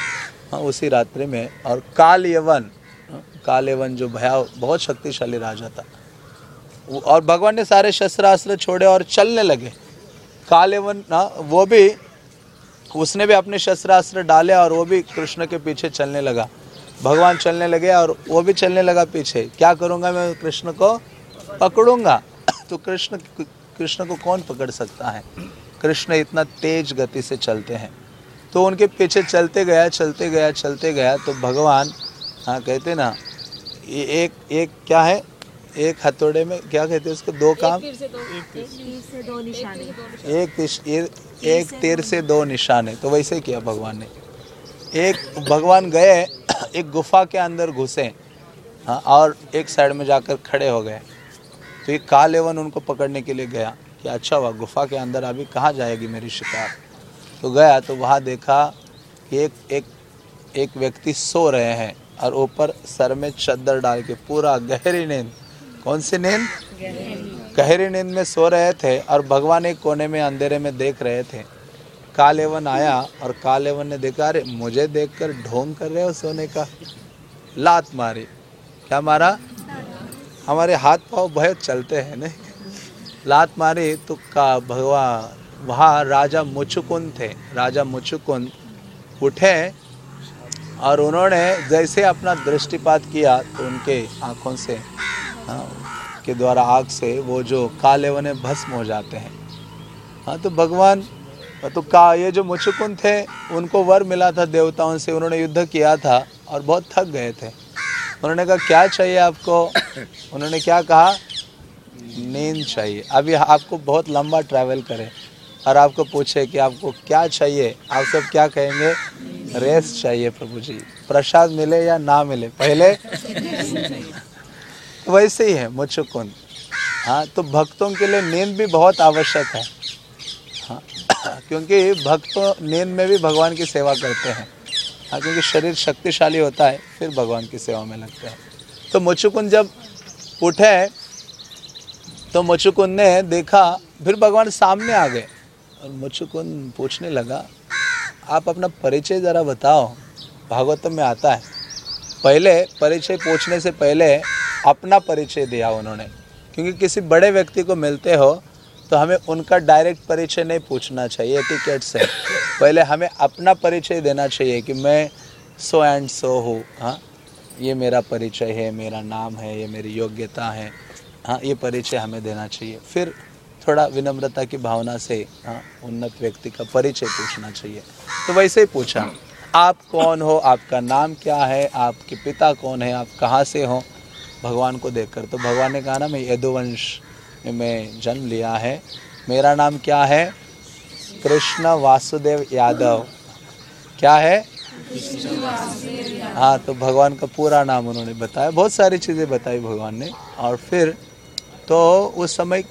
हाँ उसी रात्रि में। और काल यवन कालेवन जो भयाव बहुत शक्तिशाली राजा था। और भगवान ने सारे शस्त्रास्त्र छोड़े और चलने लगे। कालेवन ना वो भी, उसने भी अपने शस्त्रास्त्र डाले और वो भी कृष्ण के पीछे चलने लगा। भगवान चलने लगे और वो भी चलने लगा पीछे। क्या करूँगा मैं कृष्ण को? पकड़ूँगा। तो कृष्ण कृष्ण को कौन पकड़ सकता है? कृष्ण इतना तेज गति से चलते हैं। तो उनके पीछे चलते गया चलते गया चलते गया तो भगवान हाँ कहते ना ये एक एक क्या है? एक हथौड़े में क्या कहते हैं उसको? दो काम? एक तीर से। दो निशाने। एक तीर से दो निशाने। तो वैसे किया भगवान ने। एक भगवान गए एक गुफा के अंदर घुसे हाँ और एक साइड में जाकर खड़े हो गए। तो एक कालेवन उनको पकड़ने के लिए गया कि अच्छा हुआ गुफा के अंदर अभी कहाँ जाएगी मेरी शिकार? तो गया तो वहाँ देखा कि एक एक एक व्यक्ति सो रहे हैं और ऊपर सर में चद्दर डाल के पूरा गहरी नींद। कौन सी नींद? गहरी नींद में सो रहे थे और भगवान एक कोने में अंधेरे में देख रहे थे। कालेवन आया और कालेवन ने देखा, अरे, मुझे देखकर ढोंग कर रहे हो सोने का। लात मारी। क्या मारा? हमारे हाथ पाँव बहुत चलते हैं, नहीं? लात मारी तो का भगवान वहाँ राजा मुचुकुंद थे। राजा मुचुकुंद उठे और उन्होंने जैसे अपना दृष्टिपात किया तो उनके आँखों से हाँ के द्वारा आग से वो जो काले वने भस्म हो जाते हैं। हाँ तो भगवान तो का ये जो मुचुकुंद थे, उनको वर मिला था देवताओं से। उन्होंने युद्ध किया था और बहुत थक गए थे। उन्होंने कहा, क्या चाहिए आपको? उन्होंने क्या कहा, नींद चाहिए। अभी आपको बहुत लंबा ट्रैवल करें। और आपको पूछे कि आपको क्या चाहिए? आप सब क्या कहेंगे? रेस्ट चाहिए प्रभु जी। प्रसाद मिले या ना मिले? पहले? वैसे ही है मुचुकुन हाँ तो भक्तों के लिए नींद भी बहुत आवश्यक है। हाँ क्योंकि भक्तों, नींद में भी भगवान की सेवा करते हैं। हाँ क्योंकि शरीर शक्तिशाली होता है, फिर भगवान की सेवा में लगते हैं। तो मुचुकुन जब उठे तो मुचुकुन ने देखा, फिर भगवान सामने आ गए। और मुचुकुन पूछने लगा? आप अपना परिचय ज़रा बताओ। भागवतम में आता है। पहले परिचय पूछने से पहले अपना परिचय दिया उन्होंने। क्योंकि किसी बड़े व्यक्ति को मिलते हो तो हमें उनका डायरेक्ट परिचय नहीं पूछना चाहिए टिकट से पहले हमें अपना परिचय देना चाहिए कि मैं सो एंड सो हूँ। हाँ ये मेरा परिचय है, मेरा नाम है, ये मेरी योग्यता है। हाँ ये परिचय हमें देना चाहिए। फिर थोड़ा विनम्रता की भावना से हाँ उन्नत व्यक्ति का परिचय पूछना चाहिए। तो वैसे ही पूछा, आप कौन हो? आपका नाम क्या है? आपके पिता कौन है? आप कहाँ से हो? भगवान को देखकर। तो भगवान ने कहा ना, मैं यदुवंश में जन्म लिया है। मेरा नाम क्या है? कृष्ण वासुदेव यादव। क्या है? हाँ तो भगवान का पूरा नाम उन्होंने बताया। बहुत सारी चीज़ें बताई भगवान ने। और फिर तो उस समय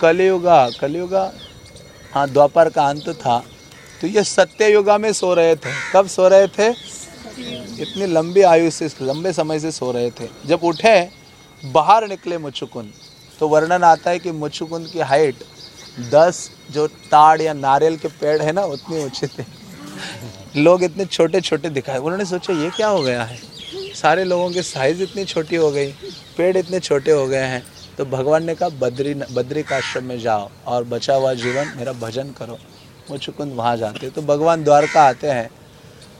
कलयुगा कलयुगा? हाँ द्वापर का अंत था। तो ये सत्य युगा में सो रहे थे। कब सो रहे थे? इतनी लंबी आयु से, लंबे समय से सो रहे थे। जब उठे, बाहर निकले मुचुकुंद। तो वर्णन आता है कि मुचुकुंद की हाइट दस, जो ताड़ या नारियल के पेड़ है ना, उतनी ऊँचे थे। लोग इतने छोटे छोटे दिखाए। उन्होंने सोचा, ये क्या हो गया है? सारे लोगों की साइज़ इतनी छोटी हो गई। पेड़ इतने छोटे हो गए हैं। तो भगवान ने कहा, बद्री बद्री काश्रम में जाओ और बचा हुआ जीवन, मेरा भजन करो। वो चुकुंद वहाँ जाते तो भगवान द्वारका आते हैं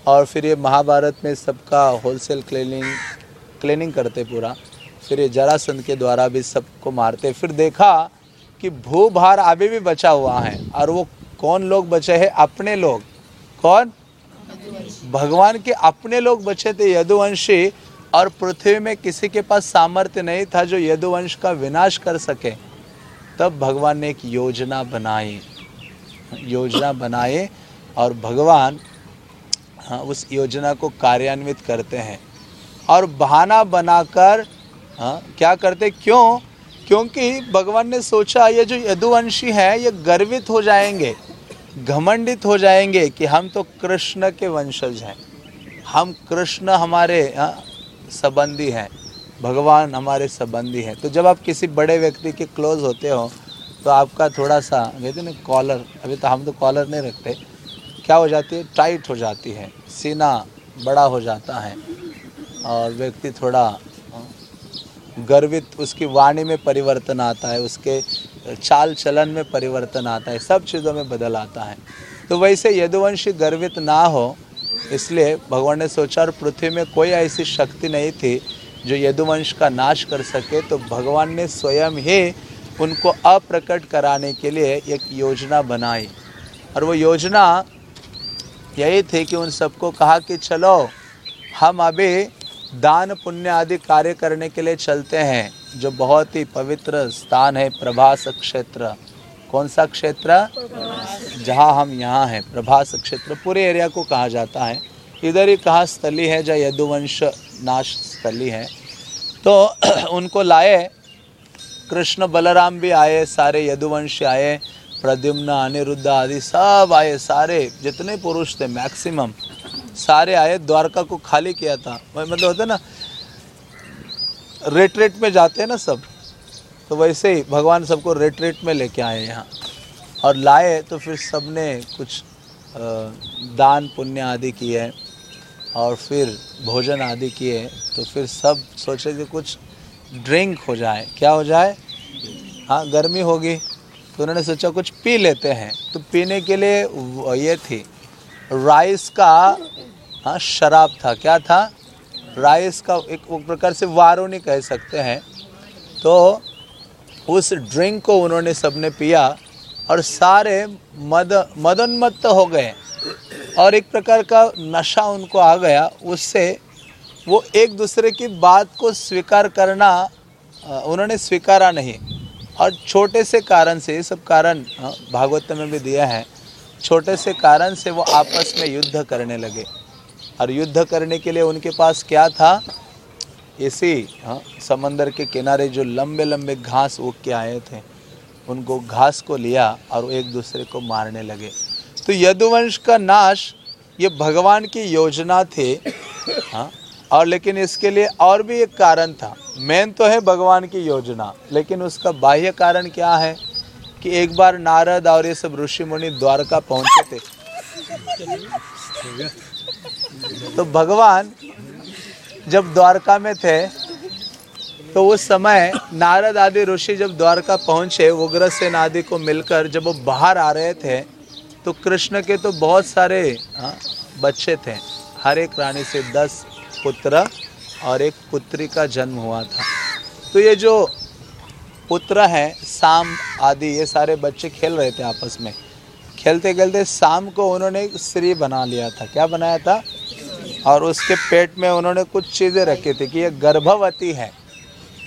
और फिर ये महाभारत में सबका होलसेल क्लीनिंग क्लीनिंग करते पूरा। फिर ये जरासंध के द्वारा भी सबको मारते। फिर देखा कि भू भार अभी भी बचा हुआ है और वो कौन लोग बचे हैं? अपने लोग। कौन? भगवान के अपने लोग बचे थे। यदुवंशी और पृथ्वी में किसी के पास सामर्थ्य नहीं था जो यदुवंश का विनाश कर सके तब भगवान ने एक योजना बनाई। योजना बनाए और भगवान हाँ, उस योजना को कार्यान्वित करते हैं। और बहाना बनाकर हाँ, क्या करते? क्यों? क्योंकि भगवान ने सोचा ये जो यदुवंशी हैं ये गर्वित हो जाएँगे घमंडित हो जाएँगे कि हम तो कृष्ण के वंशज हैं। हम कृष्ण हमारे हाँ, संबंधी हैं। भगवान हमारे संबंधी हैं। तो जब आप किसी बड़े व्यक्ति के क्लोज होते हो तो आपका थोड़ा सा कहते ना कॉलर अभी तो हम तो कॉलर नहीं रखते, क्या हो जाती है? टाइट हो जाती है। सीना बड़ा हो जाता है और व्यक्ति थोड़ा गर्वित, उसकी वाणी में परिवर्तन आता है, उसके चाल चलन में परिवर्तन आता है, सब चीज़ों में बदल आता है। तो वैसे यदुवंशी गर्वित ना हो इसलिए भगवान ने सोचा और पृथ्वी में कोई ऐसी शक्ति नहीं थी जो यदुवंश का नाश कर सके तो भगवान ने स्वयं ही उनको अप्रकट कराने के लिए एक योजना बनाई। और वो योजना यही थी कि उन सबको कहा कि चलो, हम अभी दान पुण्य आदि कार्य करने के लिए चलते हैं, जो बहुत ही पवित्र स्थान है प्रभास क्षेत्र। कौन सा क्षेत्र? जहाँ हम यहाँ हैं, प्रभास क्षेत्र, पूरे एरिया को कहा जाता है। इधर ही कहा स्थली है, जहाँ यदुवंश नाश स्थली है। तो उनको लाए, कृष्ण बलराम भी आए, सारे यदुवंश आए, प्रद्युम्न, अनिरुद्ध आदि सब आए, सारे, जितने पुरुष थे मैक्सिमम सारे आए, द्वारका को खाली किया था। मतलब होता ना रेट रेट में जाते हैं ना सब। तो वैसे ही भगवान सबको रेट में लेके आए यहाँ। और लाए तो फिर सबने कुछ दान पुण्य आदि किए और फिर भोजन आदि किए। तो फिर सब सोचे कि कुछ ड्रिंक हो जाए। क्या हो जाए? हाँ गर्मी होगी। तो उन्होंने सोचा कुछ पी लेते हैं। तो पीने के लिए ये थी। राइस का हाँ शराब था। क्या था? राइस का एक प्रकार से वारोनी कह सकते हैं। तो उस ड्रिंक को उन्होंने सबने पिया और सारे मद, मदोन्मत्त हो गए। और एक प्रकार का नशा उनको आ गया। उससे वो एक दूसरे की बात को स्वीकार करना उन्होंने स्वीकारा नहीं। और छोटे से कारण से, ये सब कारण भागवत में भी दिया है, छोटे से कारण से वो आपस में युद्ध करने लगे। और युद्ध करने के लिए उनके पास क्या था? इसी हाँ, समंदर के किनारे जो लंबे लंबे घास उग के आए थे उनको घास को लिया और एक दूसरे को मारने लगे। तो यदुवंश का नाश ये भगवान की योजना थी हाँ और लेकिन इसके लिए और भी एक कारण था। मेन तो है भगवान की योजना लेकिन उसका बाह्य कारण क्या है कि एक बार नारद और ये सब ऋषि मुनि द्वारका पहुँचे थे। तो भगवान जब द्वारका में थे तो उस समय नारद आदि ऋषि जब द्वारका पहुँचे उग्रसेन आदि को मिलकर जब वो बाहर आ रहे थे तो कृष्ण के तो बहुत सारे हाँ, बच्चे थे। हर एक रानी से दस पुत्र और एक पुत्री का जन्म हुआ था। तो ये जो पुत्र हैं शाम आदि ये सारे बच्चे खेल रहे थे आपस में। खेलते खेलते शाम को उन्होंने स्त्री बना लिया था। क्या बनाया था? और उसके पेट में उन्होंने कुछ चीज़ें रखी थी कि ये गर्भवती है।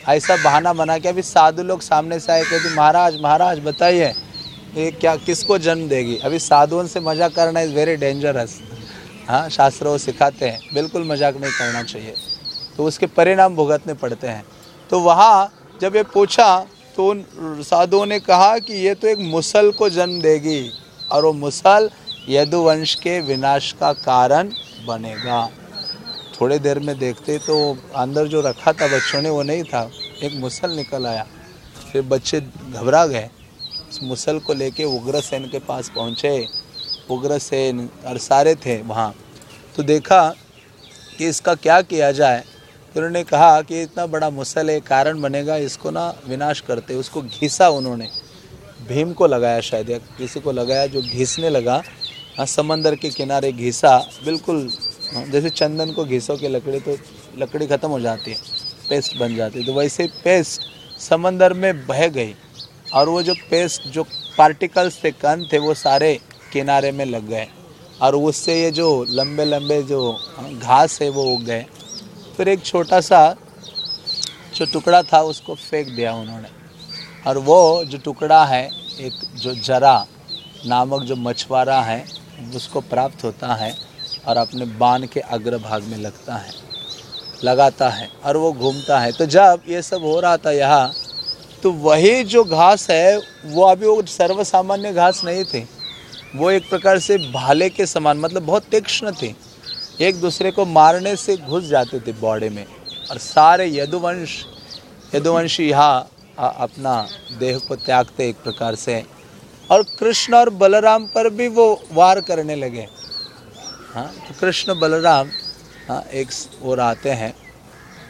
ऐसा बहाना बना के अभी साधु लोग सामने से आए, कहते, महाराज महाराज, बताइए, ये क्या, किसको जन्म देगी? अभी साधुओं से मज़ाक करना इज़ वेरी डेंजरस हाँ शास्त्र वो सिखाते हैं, बिल्कुल मज़ाक नहीं करना चाहिए। तो उसके परिणाम भुगतने पड़ते हैं। तो वहाँ जब ये पूछा तो उन साधुओं ने कहा कि ये तो एक मुसल को जन्म देगी, और वो मुसल यदुवंश के विनाश का कारण बनेगा। थोड़े देर में देखते तो अंदर जो रखा था बच्चों ने, वो नहीं था। एक मुसल निकल आया। फिर बच्चे घबरा गए। उस मुसल को लेके उग्रसेन के पास पहुँचे। उग्रसेन और सारे थे वहाँ। तो देखा कि इसका क्या किया जाए। फिर उन्होंने कहा कि इतना बड़ा मुसल है कारण बनेगा, इसको ना विनाश करते। उसको घिसा उन्होंने। भीम को लगाया शायद, या किसी को लगाया जो घिसने लगा। समंदर के किनारे घिसा बिल्कुल हाँ, जैसे चंदन को घिसो के लकड़ी तो लकड़ी ख़त्म हो जाती है पेस्ट बन जाती है। तो वैसे पेस्ट समंदर में बह गई और वो जो पेस्ट जो पार्टिकल्स थे कण थे वो सारे किनारे में लग गए और उससे ये जो लंबे लंबे जो हाँ, घास है वो उग गए। फिर एक छोटा सा जो टुकड़ा था उसको फेंक दिया उन्होंने और वो जो टुकड़ा है एक जो जरा नामक जो मछुआरा है उसको प्राप्त होता है और अपने बाण के अग्रभाग में लगता है, लगाता है और वो घूमता है। तो जब ये सब हो रहा था यहाँ तो वही जो घास है, वो अभी वो सर्वसामान्य घास नहीं थी। वो एक प्रकार से भाले के समान मतलब बहुत तीक्ष्ण थी। एक दूसरे को मारने से घुस जाते थे बॉडी में। और सारे यदुवंश, यदुवंशी यहाँ अपना देह को त्यागते एक प्रकार से और कृष्ण और बलराम पर भी वो वार करने लगे। हाँ तो कृष्ण, बलराम हाँ एक और आते हैं।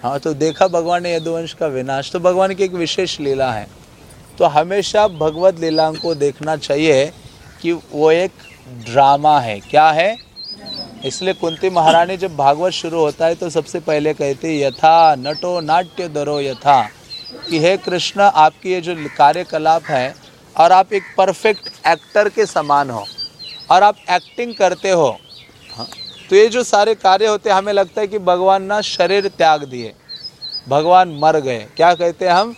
हाँ तो देखा भगवान ने यदुवंश का विनाश तो भगवान की एक विशेष लीला है। तो हमेशा भगवत लीलाओं को देखना चाहिए कि वो एक ड्रामा है। क्या है? इसलिए कुंती महारानी जब भागवत शुरू होता है तो सबसे पहले कहती यथा नटो नाट्य दरो यथा, कि हे कृष्ण, आपकी ये जो कार्यकलाप है और आप एक परफेक्ट एक्टर के समान हो, और आप एक्टिंग करते हो तो ये जो सारे कार्य होते हैं, हमें लगता है कि भगवान ना शरीर त्याग दिए, भगवान मर गए। क्या कहते हैं हम?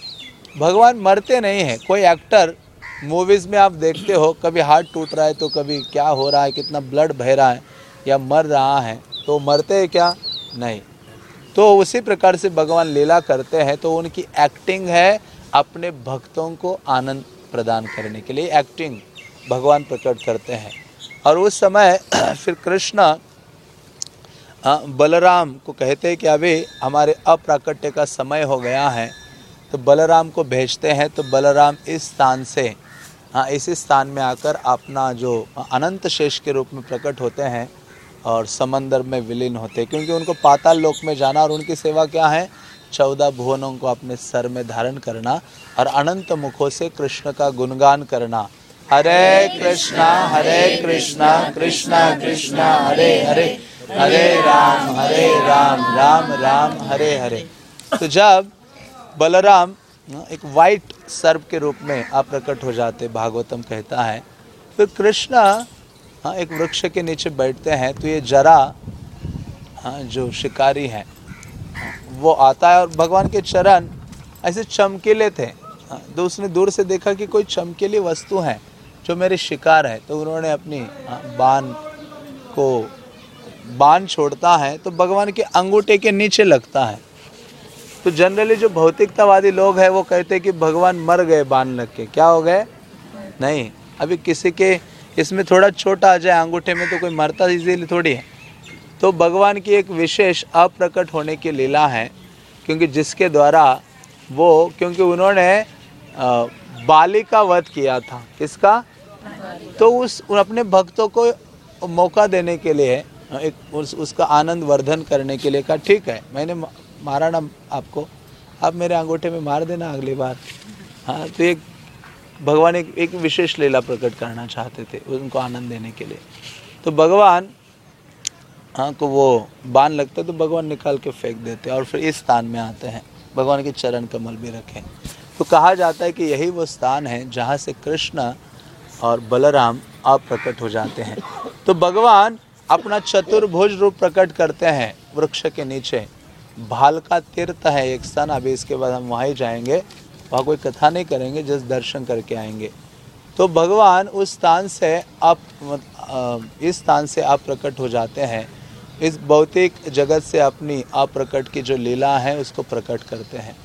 भगवान मरते नहीं हैं। कोई एक्टर मूवीज़ में आप देखते हो, कभी हार्ट टूट रहा है तो कभी क्या हो रहा है, कितना ब्लड बह रहा है, या मर रहा है तो मरते हैं क्या? नहीं। तो उसी प्रकार से भगवान लीला करते हैं तो उनकी एक्टिंग है अपने भक्तों को आनंद प्रदान करने के लिए एक्टिंग भगवान प्रकट करते हैं। और उस समय फिर कृष्ण बलराम को कहते हैं कि अभी हमारे अप्राकट्य का समय हो गया है तो बलराम को भेजते हैं तो बलराम इस स्थान से हाँ इसी स्थान में आकर अपना जो अनंत शेष के रूप में प्रकट होते हैं और समंदर में विलीन होते हैं। क्योंकि उनको पाताल लोक में जाना और उनकी सेवा क्या है? चौदह भुवनों को अपने सर में धारण करना और अनंत मुखों से कृष्ण का गुणगान करना। हरे कृष्णा हरे कृष्णा कृष्णा कृष्णा हरे हरे हरे राम हरे राम राम राम हरे हरे। तो जब बलराम एक वाइट सर्प के रूप में अप्रकट हो जाते भागवतम कहता है फिर कृष्ण हाँ एक वृक्ष के नीचे बैठते हैं तो ये जरा हाँ जो शिकारी हाँ, वो आता है और भगवान के चरण ऐसे चमकीले थे। तो उसने दूर से देखा कि कोई चमकीली वस्तु है जो मेरे शिकार है। तो उन्होंने अपनी बाण को, बाण छोड़ता है तो भगवान के अंगूठे के नीचे लगता है। तो जनरली जो भौतिकतावादी लोग हैं वो कहते हैं कि भगवान मर गए बाण लग के। क्या हो गए? नहीं। अभी किसी के इसमें थोड़ा छोटा आ जाए अंगूठे में तो कोई मरता इजीली थोड़ी है। तो भगवान की एक विशेष अप्रकट होने की लीला है क्योंकि जिसके द्वारा वो क्योंकि उन्होंने बालिका वध किया था। किसका? तो उस अपने भक्तों को मौका देने के लिए एक उस, उसका आनंद वर्धन करने के लिए कहा ठीक है मैंने मारा ना आपको आप मेरे अंगूठे में मार देना अगली बार। हाँ तो एक भगवान एक एक विशेष लीला प्रकट करना चाहते थे उनको आनंद देने के लिए। तो भगवान हाँ को वो बाण लगता है तो भगवान निकाल के फेंक देते हैं और फिर इस स्थान में आते हैं। भगवान के चरण कमल भी रखें। तो कहा जाता है कि यही वो स्थान है जहाँ से कृष्ण और बलराम अप्रकट हो जाते हैं। तो भगवान अपना चतुर्भुज रूप प्रकट करते हैं वृक्ष के नीचे। भाल का तीर्थ है एक स्थान अभी इसके बाद हम वहाँ ही जाएँगे। वहाँ कोई कथा नहीं करेंगे, जस्ट दर्शन करके आएँगे। तो भगवान उस स्थान से आप इस स्थान से आप प्रकट हो जाते हैं। इस भौतिक जगत से अपनी अप्रकट की जो लीला है, उसको प्रकट करते हैं।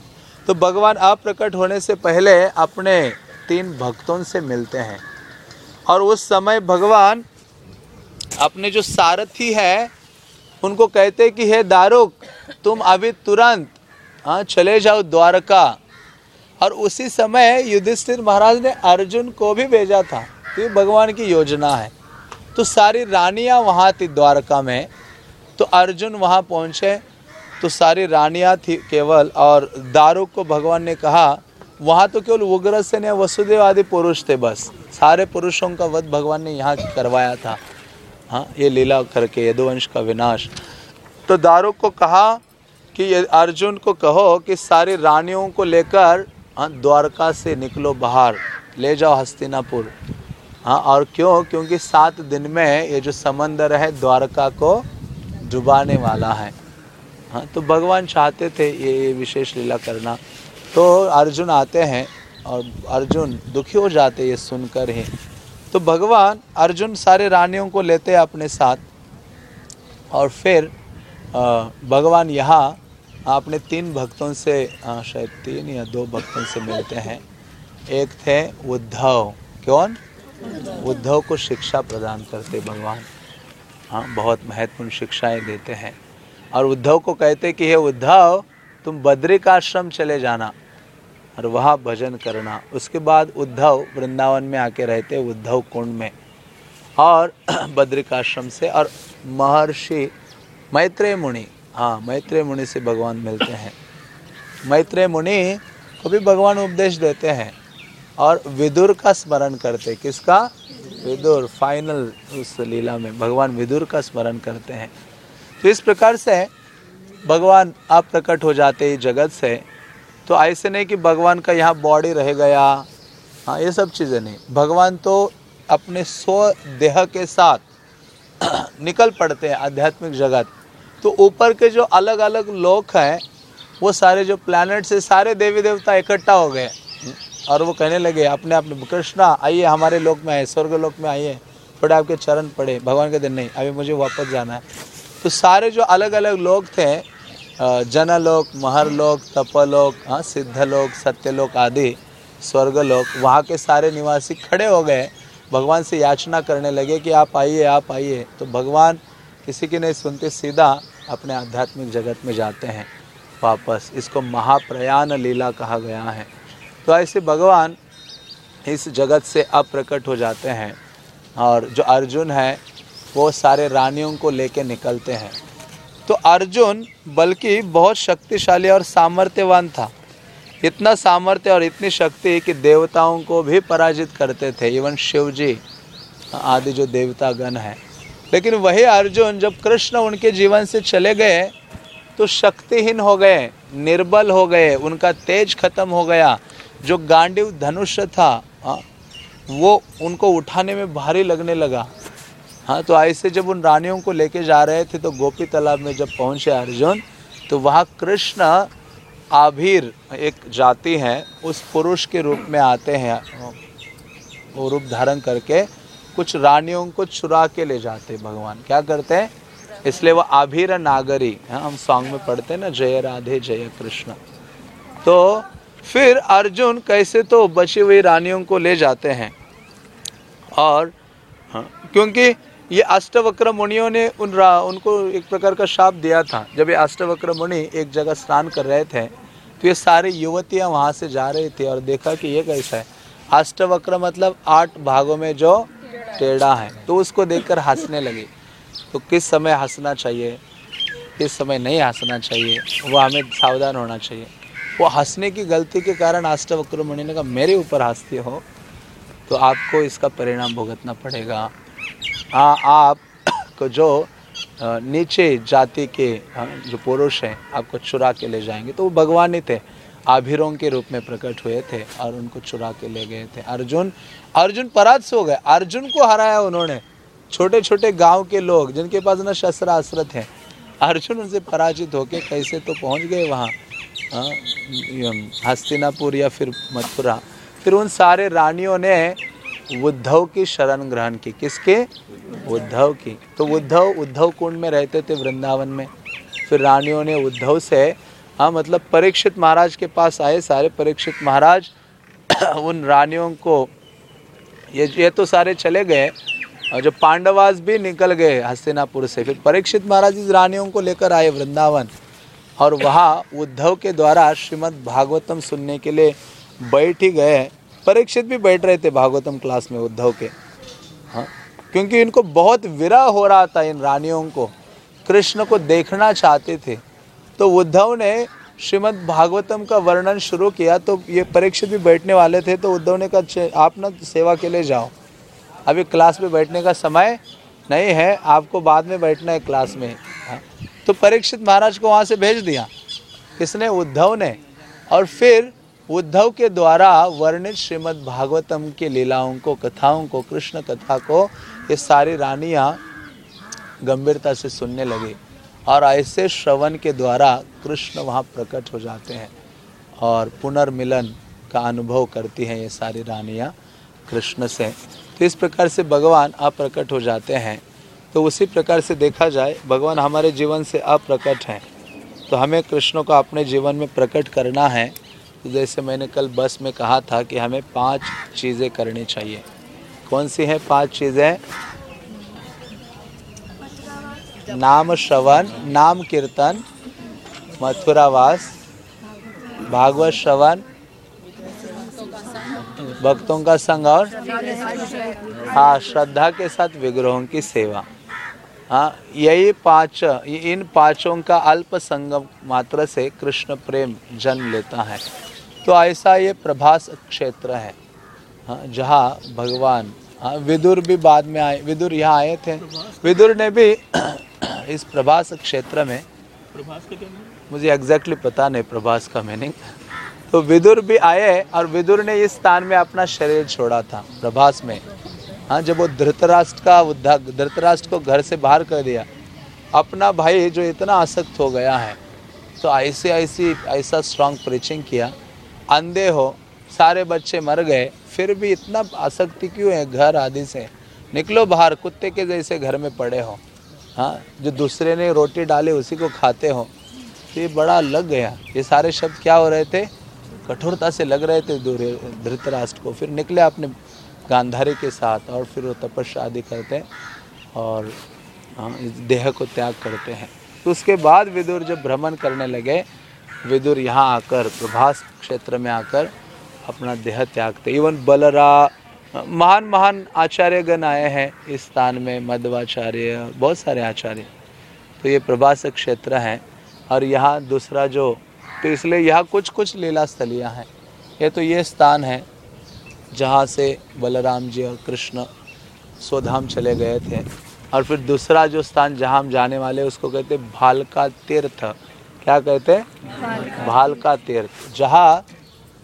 तो भगवान अप्रकट होने से पहले अपने तीन भक्तों से मिलते हैं। और उस समय भगवान अपने जो सारथी है, उनको कहते कि, हे दारुक, तुम अभी तुरंत हाँ चले जाओ द्वारका। और उसी समय युधिष्ठिर महाराज ने अर्जुन को भी भेजा था। तो ये भगवान की योजना है। तो सारी रानियाँ वहाँ थी द्वारका में। तो अर्जुन वहाँ पहुँचे तो सारी रानियाँ थी केवल, और दारुक को भगवान ने कहा, वहाँ तो केवल उग्रसेन या वसुदेव आदि पुरुष थे बस। सारे पुरुषों का वध भगवान ने यहाँ करवाया था। हाँ ये लीला करके यदुवंश का विनाश। तो दारुक को कहा कि अर्जुन को कहो कि सारी रानियों को लेकर हाँ द्वारका से निकलो बाहर, ले जाओ हस्तिनापुर। हाँ और क्यों? क्योंकि सात दिन में ये जो समंदर है, द्वारका को डुबाने वाला है। हाँ तो भगवान चाहते थे ये विशेष लीला करना। तो अर्जुन आते हैं और अर्जुन दुखी हो जाते ये सुनकर ही। तो भगवान अर्जुन सारे रानियों को लेते हैं अपने साथ और फिर भगवान यहाँ अपने तीन भक्तों से शायद तीन या दो भक्तों से मिलते हैं। एक थे उद्धव। कौन? उद्धव को शिक्षा प्रदान करते भगवान। हाँ बहुत महत्वपूर्ण शिक्षाएँ देते हैं। और उद्धव को कहते कि, हे उद्धव, तुम बद्रिक आश्रम चले जाना और वहाँ भजन करना। उसके बाद उद्धव वृंदावन में आके रहते उद्धव कुंड में। और बद्रिक आश्रम से, और महर्षि मैत्रेय मुनि हाँ मैत्रेय मुनि से भगवान मिलते हैं। मैत्रेय मुनि को भी भगवान उपदेश देते हैं और विदुर का स्मरण करते किसका? विदुर फाइनल उस लीला में भगवान विदुर का स्मरण करते हैं। तो इस प्रकार से भगवान आप प्रकट हो जाते हैं जगत से। तो ऐसे नहीं कि भगवान का यहाँ बॉडी रह गया। हाँ ये सब चीज़ें नहीं। भगवान तो अपने स्व देह के साथ निकल पड़ते हैं आध्यात्मिक जगत। तो ऊपर के जो अलग अलग लोक हैं, वो सारे जो प्लैनेट्स है, सारे देवी देवता इकट्ठा हो गए। और वो कहने लगे, अपने अपने कृष्णा, आइए हमारे लोक में आइए, स्वर्ग लोक में आइए, थोड़े आपके चरण पड़े, भगवान के दिन नहीं, अभी मुझे वापस जाना है। तो सारे जो अलग अलग लोग थे जनलोक, महरलोक, तपलोक हाँ सिद्धलोक, सत्यलोक आदि, स्वर्गलोक, वहाँ के सारे निवासी खड़े हो गए। भगवान से याचना करने लगे कि, आप आइए आप आइए। तो भगवान किसी की नहीं सुनते, सीधा अपने आध्यात्मिक जगत में जाते हैं, वापस। इसको महाप्रयाण लीला कहा गया है। तो ऐसे भगवान इस जगत से अप्रकट हो जाते हैं और जो अर्जुन है, वो सारे रानियों को लेके निकलते हैं। तो अर्जुन बल्कि बहुत शक्तिशाली और सामर्थ्यवान था। इतना सामर्थ्य और इतनी शक्ति कि देवताओं को भी पराजित करते थे इवन शिव जी आदि जो देवता गण है। लेकिन वही अर्जुन जब कृष्ण उनके जीवन से चले गए तो शक्तिहीन हो गए, निर्बल हो गए, उनका तेज खत्म हो गया जो गांडीव धनुष्य था हाँ, वो उनको उठाने में भारी लगने लगा। हाँ तो ऐसे जब उन रानियों को लेके जा रहे थे तो गोपी तालाब में जब पहुँचे अर्जुन तो वहाँ कृष्ण आभीर एक जाति है उस पुरुष के रूप में आते हैं वो रूप धारण करके कुछ रानियों को चुरा के ले जाते भगवान। क्या करते हैं? इसलिए वो आभीर नागरी हाँ हम सॉन्ग में पढ़ते हैं ना जय राधे जय कृष्ण। तो फिर अर्जुन कैसे तो बची हुई रानियों को ले जाते हैं। और हाँ, क्योंकि ये अष्टवक्र मुनियों ने उन रा, उनको एक प्रकार का शाप दिया था। जब ये अष्टवक्र मुनि एक जगह स्नान कर रहे थे तो ये सारी युवतियाँ वहाँ से जा रही थी और देखा कि ये कैसा है। अष्टवक्र मतलब आठ भागों में जो टेढ़ा है तो उसको देखकर हंसने लगी। तो किस समय हंसना चाहिए? किस समय नहीं हंसना चाहिए? वो हमें सावधान होना चाहिए। वो हंसने की गलती के कारण अष्टवक्र मुनि ने कहा, मेरे ऊपर हँसते हो तो आपको इसका परिणाम भुगतना पड़ेगा। हाँ आप को जो नीचे जाति के जो पुरुष हैं, आपको चुरा के ले जाएँगे। तो वो भगवान ही थे, आभिरों के रूप में प्रकट हुए थे और उनको चुरा के ले गए थे। अर्जुन अर्जुन पराज हो गए। अर्जुन को हराया उन्होंने। छोटे छोटे गाँव के लोग, जिनके पास न शस्त्र अस्त्र थे, अर्जुन उनसे पराजित होके कैसे तो पहुँच गए वहाँ। हस्तिनापुर या फिर मथुरा। फिर उन सारे रानियों ने उद्धव की शरण ग्रहण की। किसके? उद्धव की। तो उद्धव उद्धव कुंड में रहते थे वृंदावन में। फिर रानियों ने उद्धव से हाँ मतलब परीक्षित महाराज के पास आए। सारे परीक्षित महाराज उन रानियों को, ये ये तो सारे चले गए और जो पांडवास भी निकल गए हस्तिनापुर से। फिर परीक्षित महाराज इस रानियों को लेकर आए वृंदावन। और वहाँ उद्धव के द्वारा श्रीमद् भागवतम सुनने के लिए बैठ ही गए परीक्षित भी बैठ रहे थे भागवतम क्लास में उद्धव के। हाँ क्योंकि इनको बहुत विरह हो रहा था इन रानियों को। कृष्ण को देखना चाहते थे। तो उद्धव ने श्रीमद् भागवतम का वर्णन शुरू किया तो ये परीक्षित भी बैठने वाले थे तो उद्धव ने कहा आप ना सेवा के लिए जाओ। अभी क्लास में बैठने का समय नहीं है, आपको बाद में बैठना है क्लास में हाँ। तो परीक्षित महाराज को वहाँ से भेज दिया। किसने उद्धव ने और फिर उद्धव के द्वारा वर्णित श्रीमद् भागवतम की लीलाओं को, कथाओं को, कृष्ण कथा को, ये सारी रानियाँ गंभीरता से सुनने लगी और ऐसे श्रवण के द्वारा कृष्ण वहाँ प्रकट हो जाते हैं और पुनर्मिलन का अनुभव करती हैं ये सारी रानियाँ कृष्ण से। तो इस प्रकार से भगवान अप्रकट हो जाते हैं। तो उसी प्रकार से देखा जाए, भगवान हमारे जीवन से अप्रकट हैं। तो हमें कृष्ण को अपने जीवन में प्रकट करना है। तो जैसे मैंने कल बस में कहा था कि हमें पाँच चीज़ें करनी चाहिए। कौन सी हैं पाँच चीज़ें? नाम श्रवण, नाम कीर्तन, मथुरावास, भागवत श्रवण, भक्तों का संग और? हाँ श्रद्धा के साथ विग्रहों की सेवा। हाँ यही पाँच इन पाँचों का अल्प संगम मात्र से कृष्ण प्रेम जन्म लेता है। तो ऐसा ये प्रभास क्षेत्र है हाँ जहाँ भगवान हाँ विदुर भी बाद में आए विदुर यहाँ आए थे। विदुर ने भी इस प्रभास क्षेत्र में प्रभास का क्या मुझे एग्जैक्टली पता नहीं प्रभास का मीनिंग तो विदुर भी आए और विदुर ने इस स्थान में अपना शरीर छोड़ा था प्रभास में। हाँ जब वो धृतराष्ट्र का उद्धार धृतराष्ट्र को घर से बाहर कर दिया, अपना भाई जो इतना आसक्त हो गया है तो ऐसे ऐसी ऐसा स्ट्रांग प्रीचिंग किया, अंधे हो, सारे बच्चे मर गए, फिर भी इतना आसक्ति क्यों है घर आदि से? निकलो बाहर, कुत्ते के जैसे घर में पड़े हो। हाँ जो दूसरे ने रोटी डाले, उसी को खाते हो। तो ये बड़ा लग गया। ये सारे शब्द क्या हो रहे थे? कठोरता से लग रहे थे धृतराष्ट्र को। फिर निकले अपने गांधारी के साथ और फिर वो तपस्या आदि करते हैं और हाँ इस देह को त्याग करते हैं। तो उसके बाद विदुर जब भ्रमण करने लगे, विदुर यहाँ आकर प्रभास क्षेत्र में आकर अपना देह त्यागते। इवन बलरा, महान महान आचार्य गण आए हैं इस स्थान में, मध्वाचार्य, बहुत सारे आचार्य। तो ये प्रभास क्षेत्र है और यहाँ दूसरा जो तो इसलिए यहाँ कुछ कुछ लीला स्थलियाँ हैं। ये तो ये स्थान है जहाँ से बलराम जी और कृष्ण स्वधाम चले गए थे। और फिर दूसरा जो स्थान जहाँ हम जाने वाले उसको कहते भालका तीर्थ। क्या कहते हैं? भालका। तीर्थ। जहाँ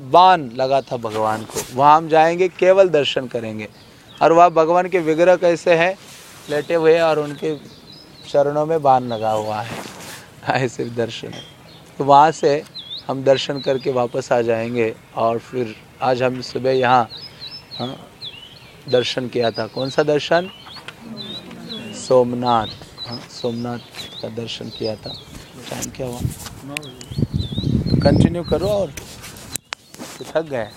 बाण लगा था भगवान को। वहाँ हम जाएँगे केवल दर्शन करेंगे। और वह भगवान के विग्रह कैसे हैं? लेटे हुए और उनके चरणों में बाण लगा हुआ है। ऐसे दर्शन। है तो वहाँ से हम दर्शन करके वापस आ जाएँगे और फिर आज हम सुबह यहाँ हाँ, दर्शन किया था। कौन सा दर्शन? सोमनाथ हाँ सोमनाथ का दर्शन किया था। टाइम क्या हुआ? तो कंटिन्यू करो और तो थक गए।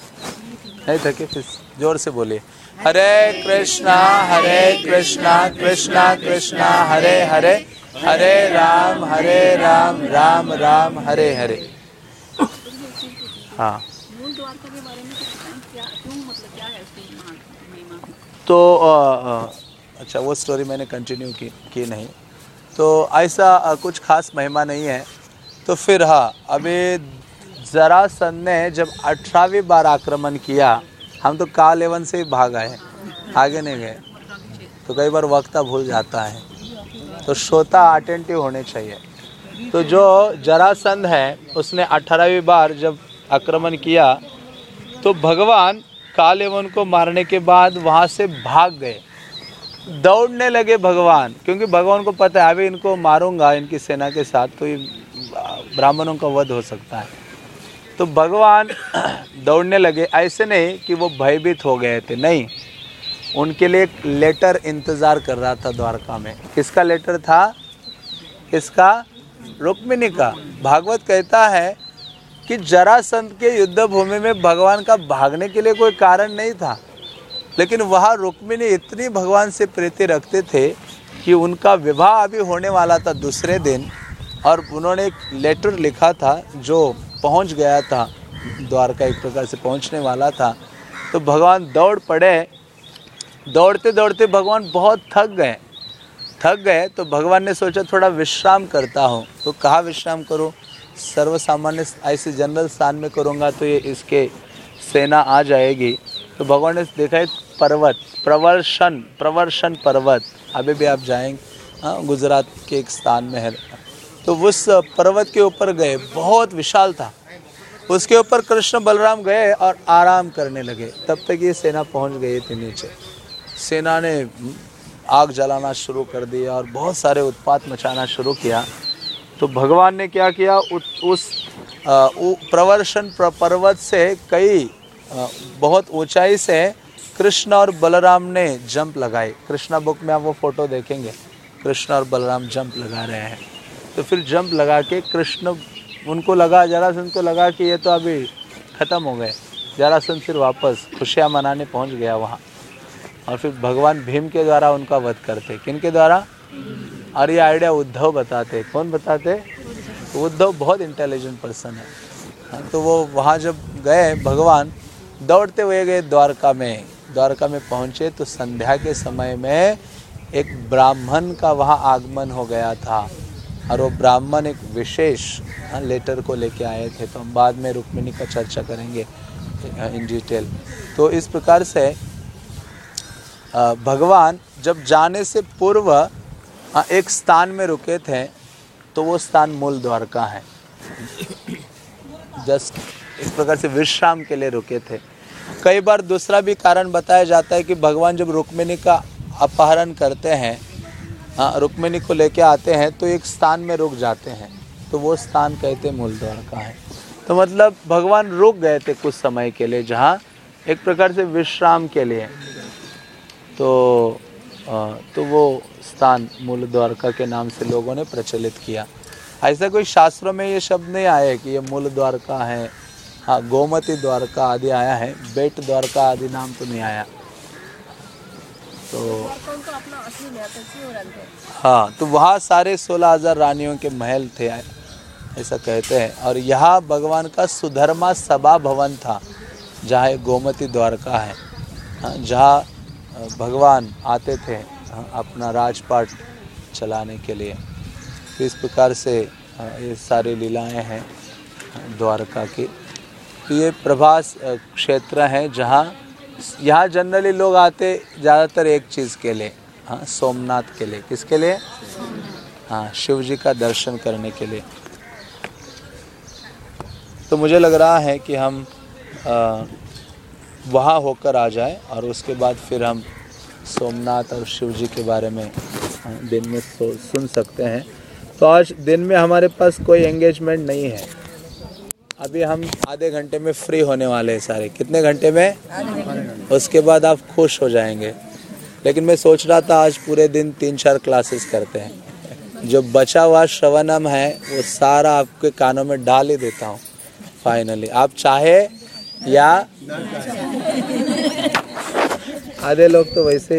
नहीं थके फिर ज़ोर से बोलिए। हरे कृष्णा हरे कृष्णा कृष्णा कृष्णा हरे हरे हरे राम हरे राम राम राम हरे हरे। हाँ मूल द्वारका के बारे में कुछ बताएँ क्या क्यों मतलब क्या है उसकी महा- महिमा तो अच्छा वो स्टोरी मैंने कंटिन्यू की की नहीं। तो ऐसा कुछ खास महिमा नहीं है। तो फिर हाँ अभी जरासंध ने जब अठारहवीं बार आक्रमण किया, हम तो काल एवन से ही भाग आए, आगे नहीं गए। तो कई बार वक्ता भूल जाता है। तो श्रोता अटेंटिव होने चाहिए। तो जो जरासंध है, उसने अठारहवीं बार जब आक्रमण किया तो भगवान काल एवं को मारने के बाद वहाँ से भाग गए। दौड़ने लगे भगवान, क्योंकि भगवान को पता है, अभी इनको मारूँगा इनकी सेना के साथ तो ये ब्राह्मणों का वध हो सकता है। तो भगवान दौड़ने लगे। ऐसे नहीं कि वो भयभीत हो गए थे, नहीं। उनके लिए एक लेटर इंतज़ार कर रहा था द्वारका में। किसका लेटर था? किसका? रुक्मिणी का। भागवत कहता है कि जरासंध के युद्ध भूमि में भगवान का भागने के लिए कोई कारण नहीं था। लेकिन वहाँ रुक्मिणी इतनी भगवान से प्रीति रखते थे कि उनका विवाह अभी होने वाला था दूसरे दिन और उन्होंने एक लेटर लिखा था जो पहुँच गया था, द्वारका एक प्रकार से पहुँचने वाला था। तो भगवान दौड़ पड़े। दौड़ते दौड़ते भगवान बहुत थक गए। थक गए तो भगवान ने सोचा थोड़ा विश्राम करता हूँ। तो कहाँ विश्राम करूँ? सर्वसामान्य ऐसे जनरल स्थान में करूँगा तो ये इसके सेना आ जाएगी। तो भगवान ने देखा एक पर्वत, प्रवर्शन प्रवर्शन पर्वत। अभी भी आप जाएँगे हाँ गुजरात के एक स्थान में है। तो उस पर्वत के ऊपर गए, बहुत विशाल था। उसके ऊपर कृष्ण बलराम गए और आराम करने लगे। तब तक ये सेना पहुँच गई थी नीचे। सेना ने आग जलाना शुरू कर दिया और बहुत सारे उत्पात मचाना शुरू किया। तो भगवान ने क्या किया? उस अ, उ- पर्वत से कई अ, बहुत ऊंचाई से कृष्ण और बलराम ने जंप लगाए कृष्णा बुक में आप वो फ़ोटो देखेंगे। कृष्ण और बलराम जंप लगा रहे हैं। तो फिर जंप लगा के कृष्ण उनको लगा जरासंध को लगा कि ये तो अभी ख़त्म हो गए। जरासंध फिर वापस खुशियाँ मनाने पहुँच गया वहाँ। और फिर भगवान भीम के द्वारा उनका वध करते। किन के द्वारा? और ये आइडिया उद्धव बताते कौन बताते? उद्धव बहुत इंटेलिजेंट पर्सन है। हाँ, तो वो वहाँ जब गए भगवान दौड़ते हुए गए द्वारका में। द्वारका में पहुँचे तो संध्या के समय में एक ब्राह्मण का वहाँ आगमन हो गया था। और वो ब्राह्मण एक विशेष हाँ, लेटर को लेके आए थे। तो हम बाद में रुक्मिणी का चर्चा करेंगे इन डिटेल तो इस प्रकार से भगवान जब जाने से पूर्व एक स्थान में रुके थे तो वो स्थान मूल द्वारका है। जस्ट इस प्रकार से विश्राम के लिए रुके थे। कई बार दूसरा भी कारण बताया जाता है कि भगवान जब रुक्मिणी का अपहरण करते हैं हाँ रुक्मिणी को लेके आते हैं तो एक स्थान में रुक जाते हैं। तो वो स्थान कहते हैं मूल द्वारका है। तो मतलब भगवान रुक गए थे कुछ समय के लिए, जहाँ एक प्रकार से विश्राम के लिए। तो तो वो स्थान मूल द्वारका के नाम से लोगों ने प्रचलित किया। ऐसा कोई शास्त्रों में ये शब्द नहीं आया कि ये मूल द्वारका है हाँ गोमती द्वारका आदि आया है बेट द्वारका आदि नाम तो नहीं आया। तो है तो वहाँ सारे सोलह हज़ार रानियों के महल थे ऐसा कहते हैं। और यहाँ भगवान का सुधर्मा सभा भवन था जहाँ गोमती द्वारका है। हाँ, जहाँ भगवान आते थे अपना राजपाट चलाने के लिए। तो इस प्रकार से ये सारी लीलाएँ हाँ, द्वारका की। तो ये प्रभास क्षेत्र है जहाँ यहाँ जनरली लोग आते ज़्यादातर एक चीज़ के लिए हाँ सोमनाथ के लिए। किसके लिए? हाँ शिव जी का दर्शन करने के लिए। तो मुझे लग रहा है कि हम आ, वहाँ होकर आ जाए और उसके बाद फिर हम सोमनाथ और शिव जी के बारे में दिन में सुन सकते हैं। तो आज दिन में हमारे पास कोई एंगेजमेंट नहीं है। अभी हम आधे घंटे में फ्री होने वाले हैं सारे। कितने घंटे में? उसके बाद आप खुश हो जाएँगे। लेकिन मैं सोच रहा था आज पूरे दिन तीन चार क्लासेस करते हैं। जो बचा हुआ श्रवणम है, वो सारा आपके कानों में डाल ही देता हूँ। फाइनली आप चाहे या? आधे लोग तो वैसे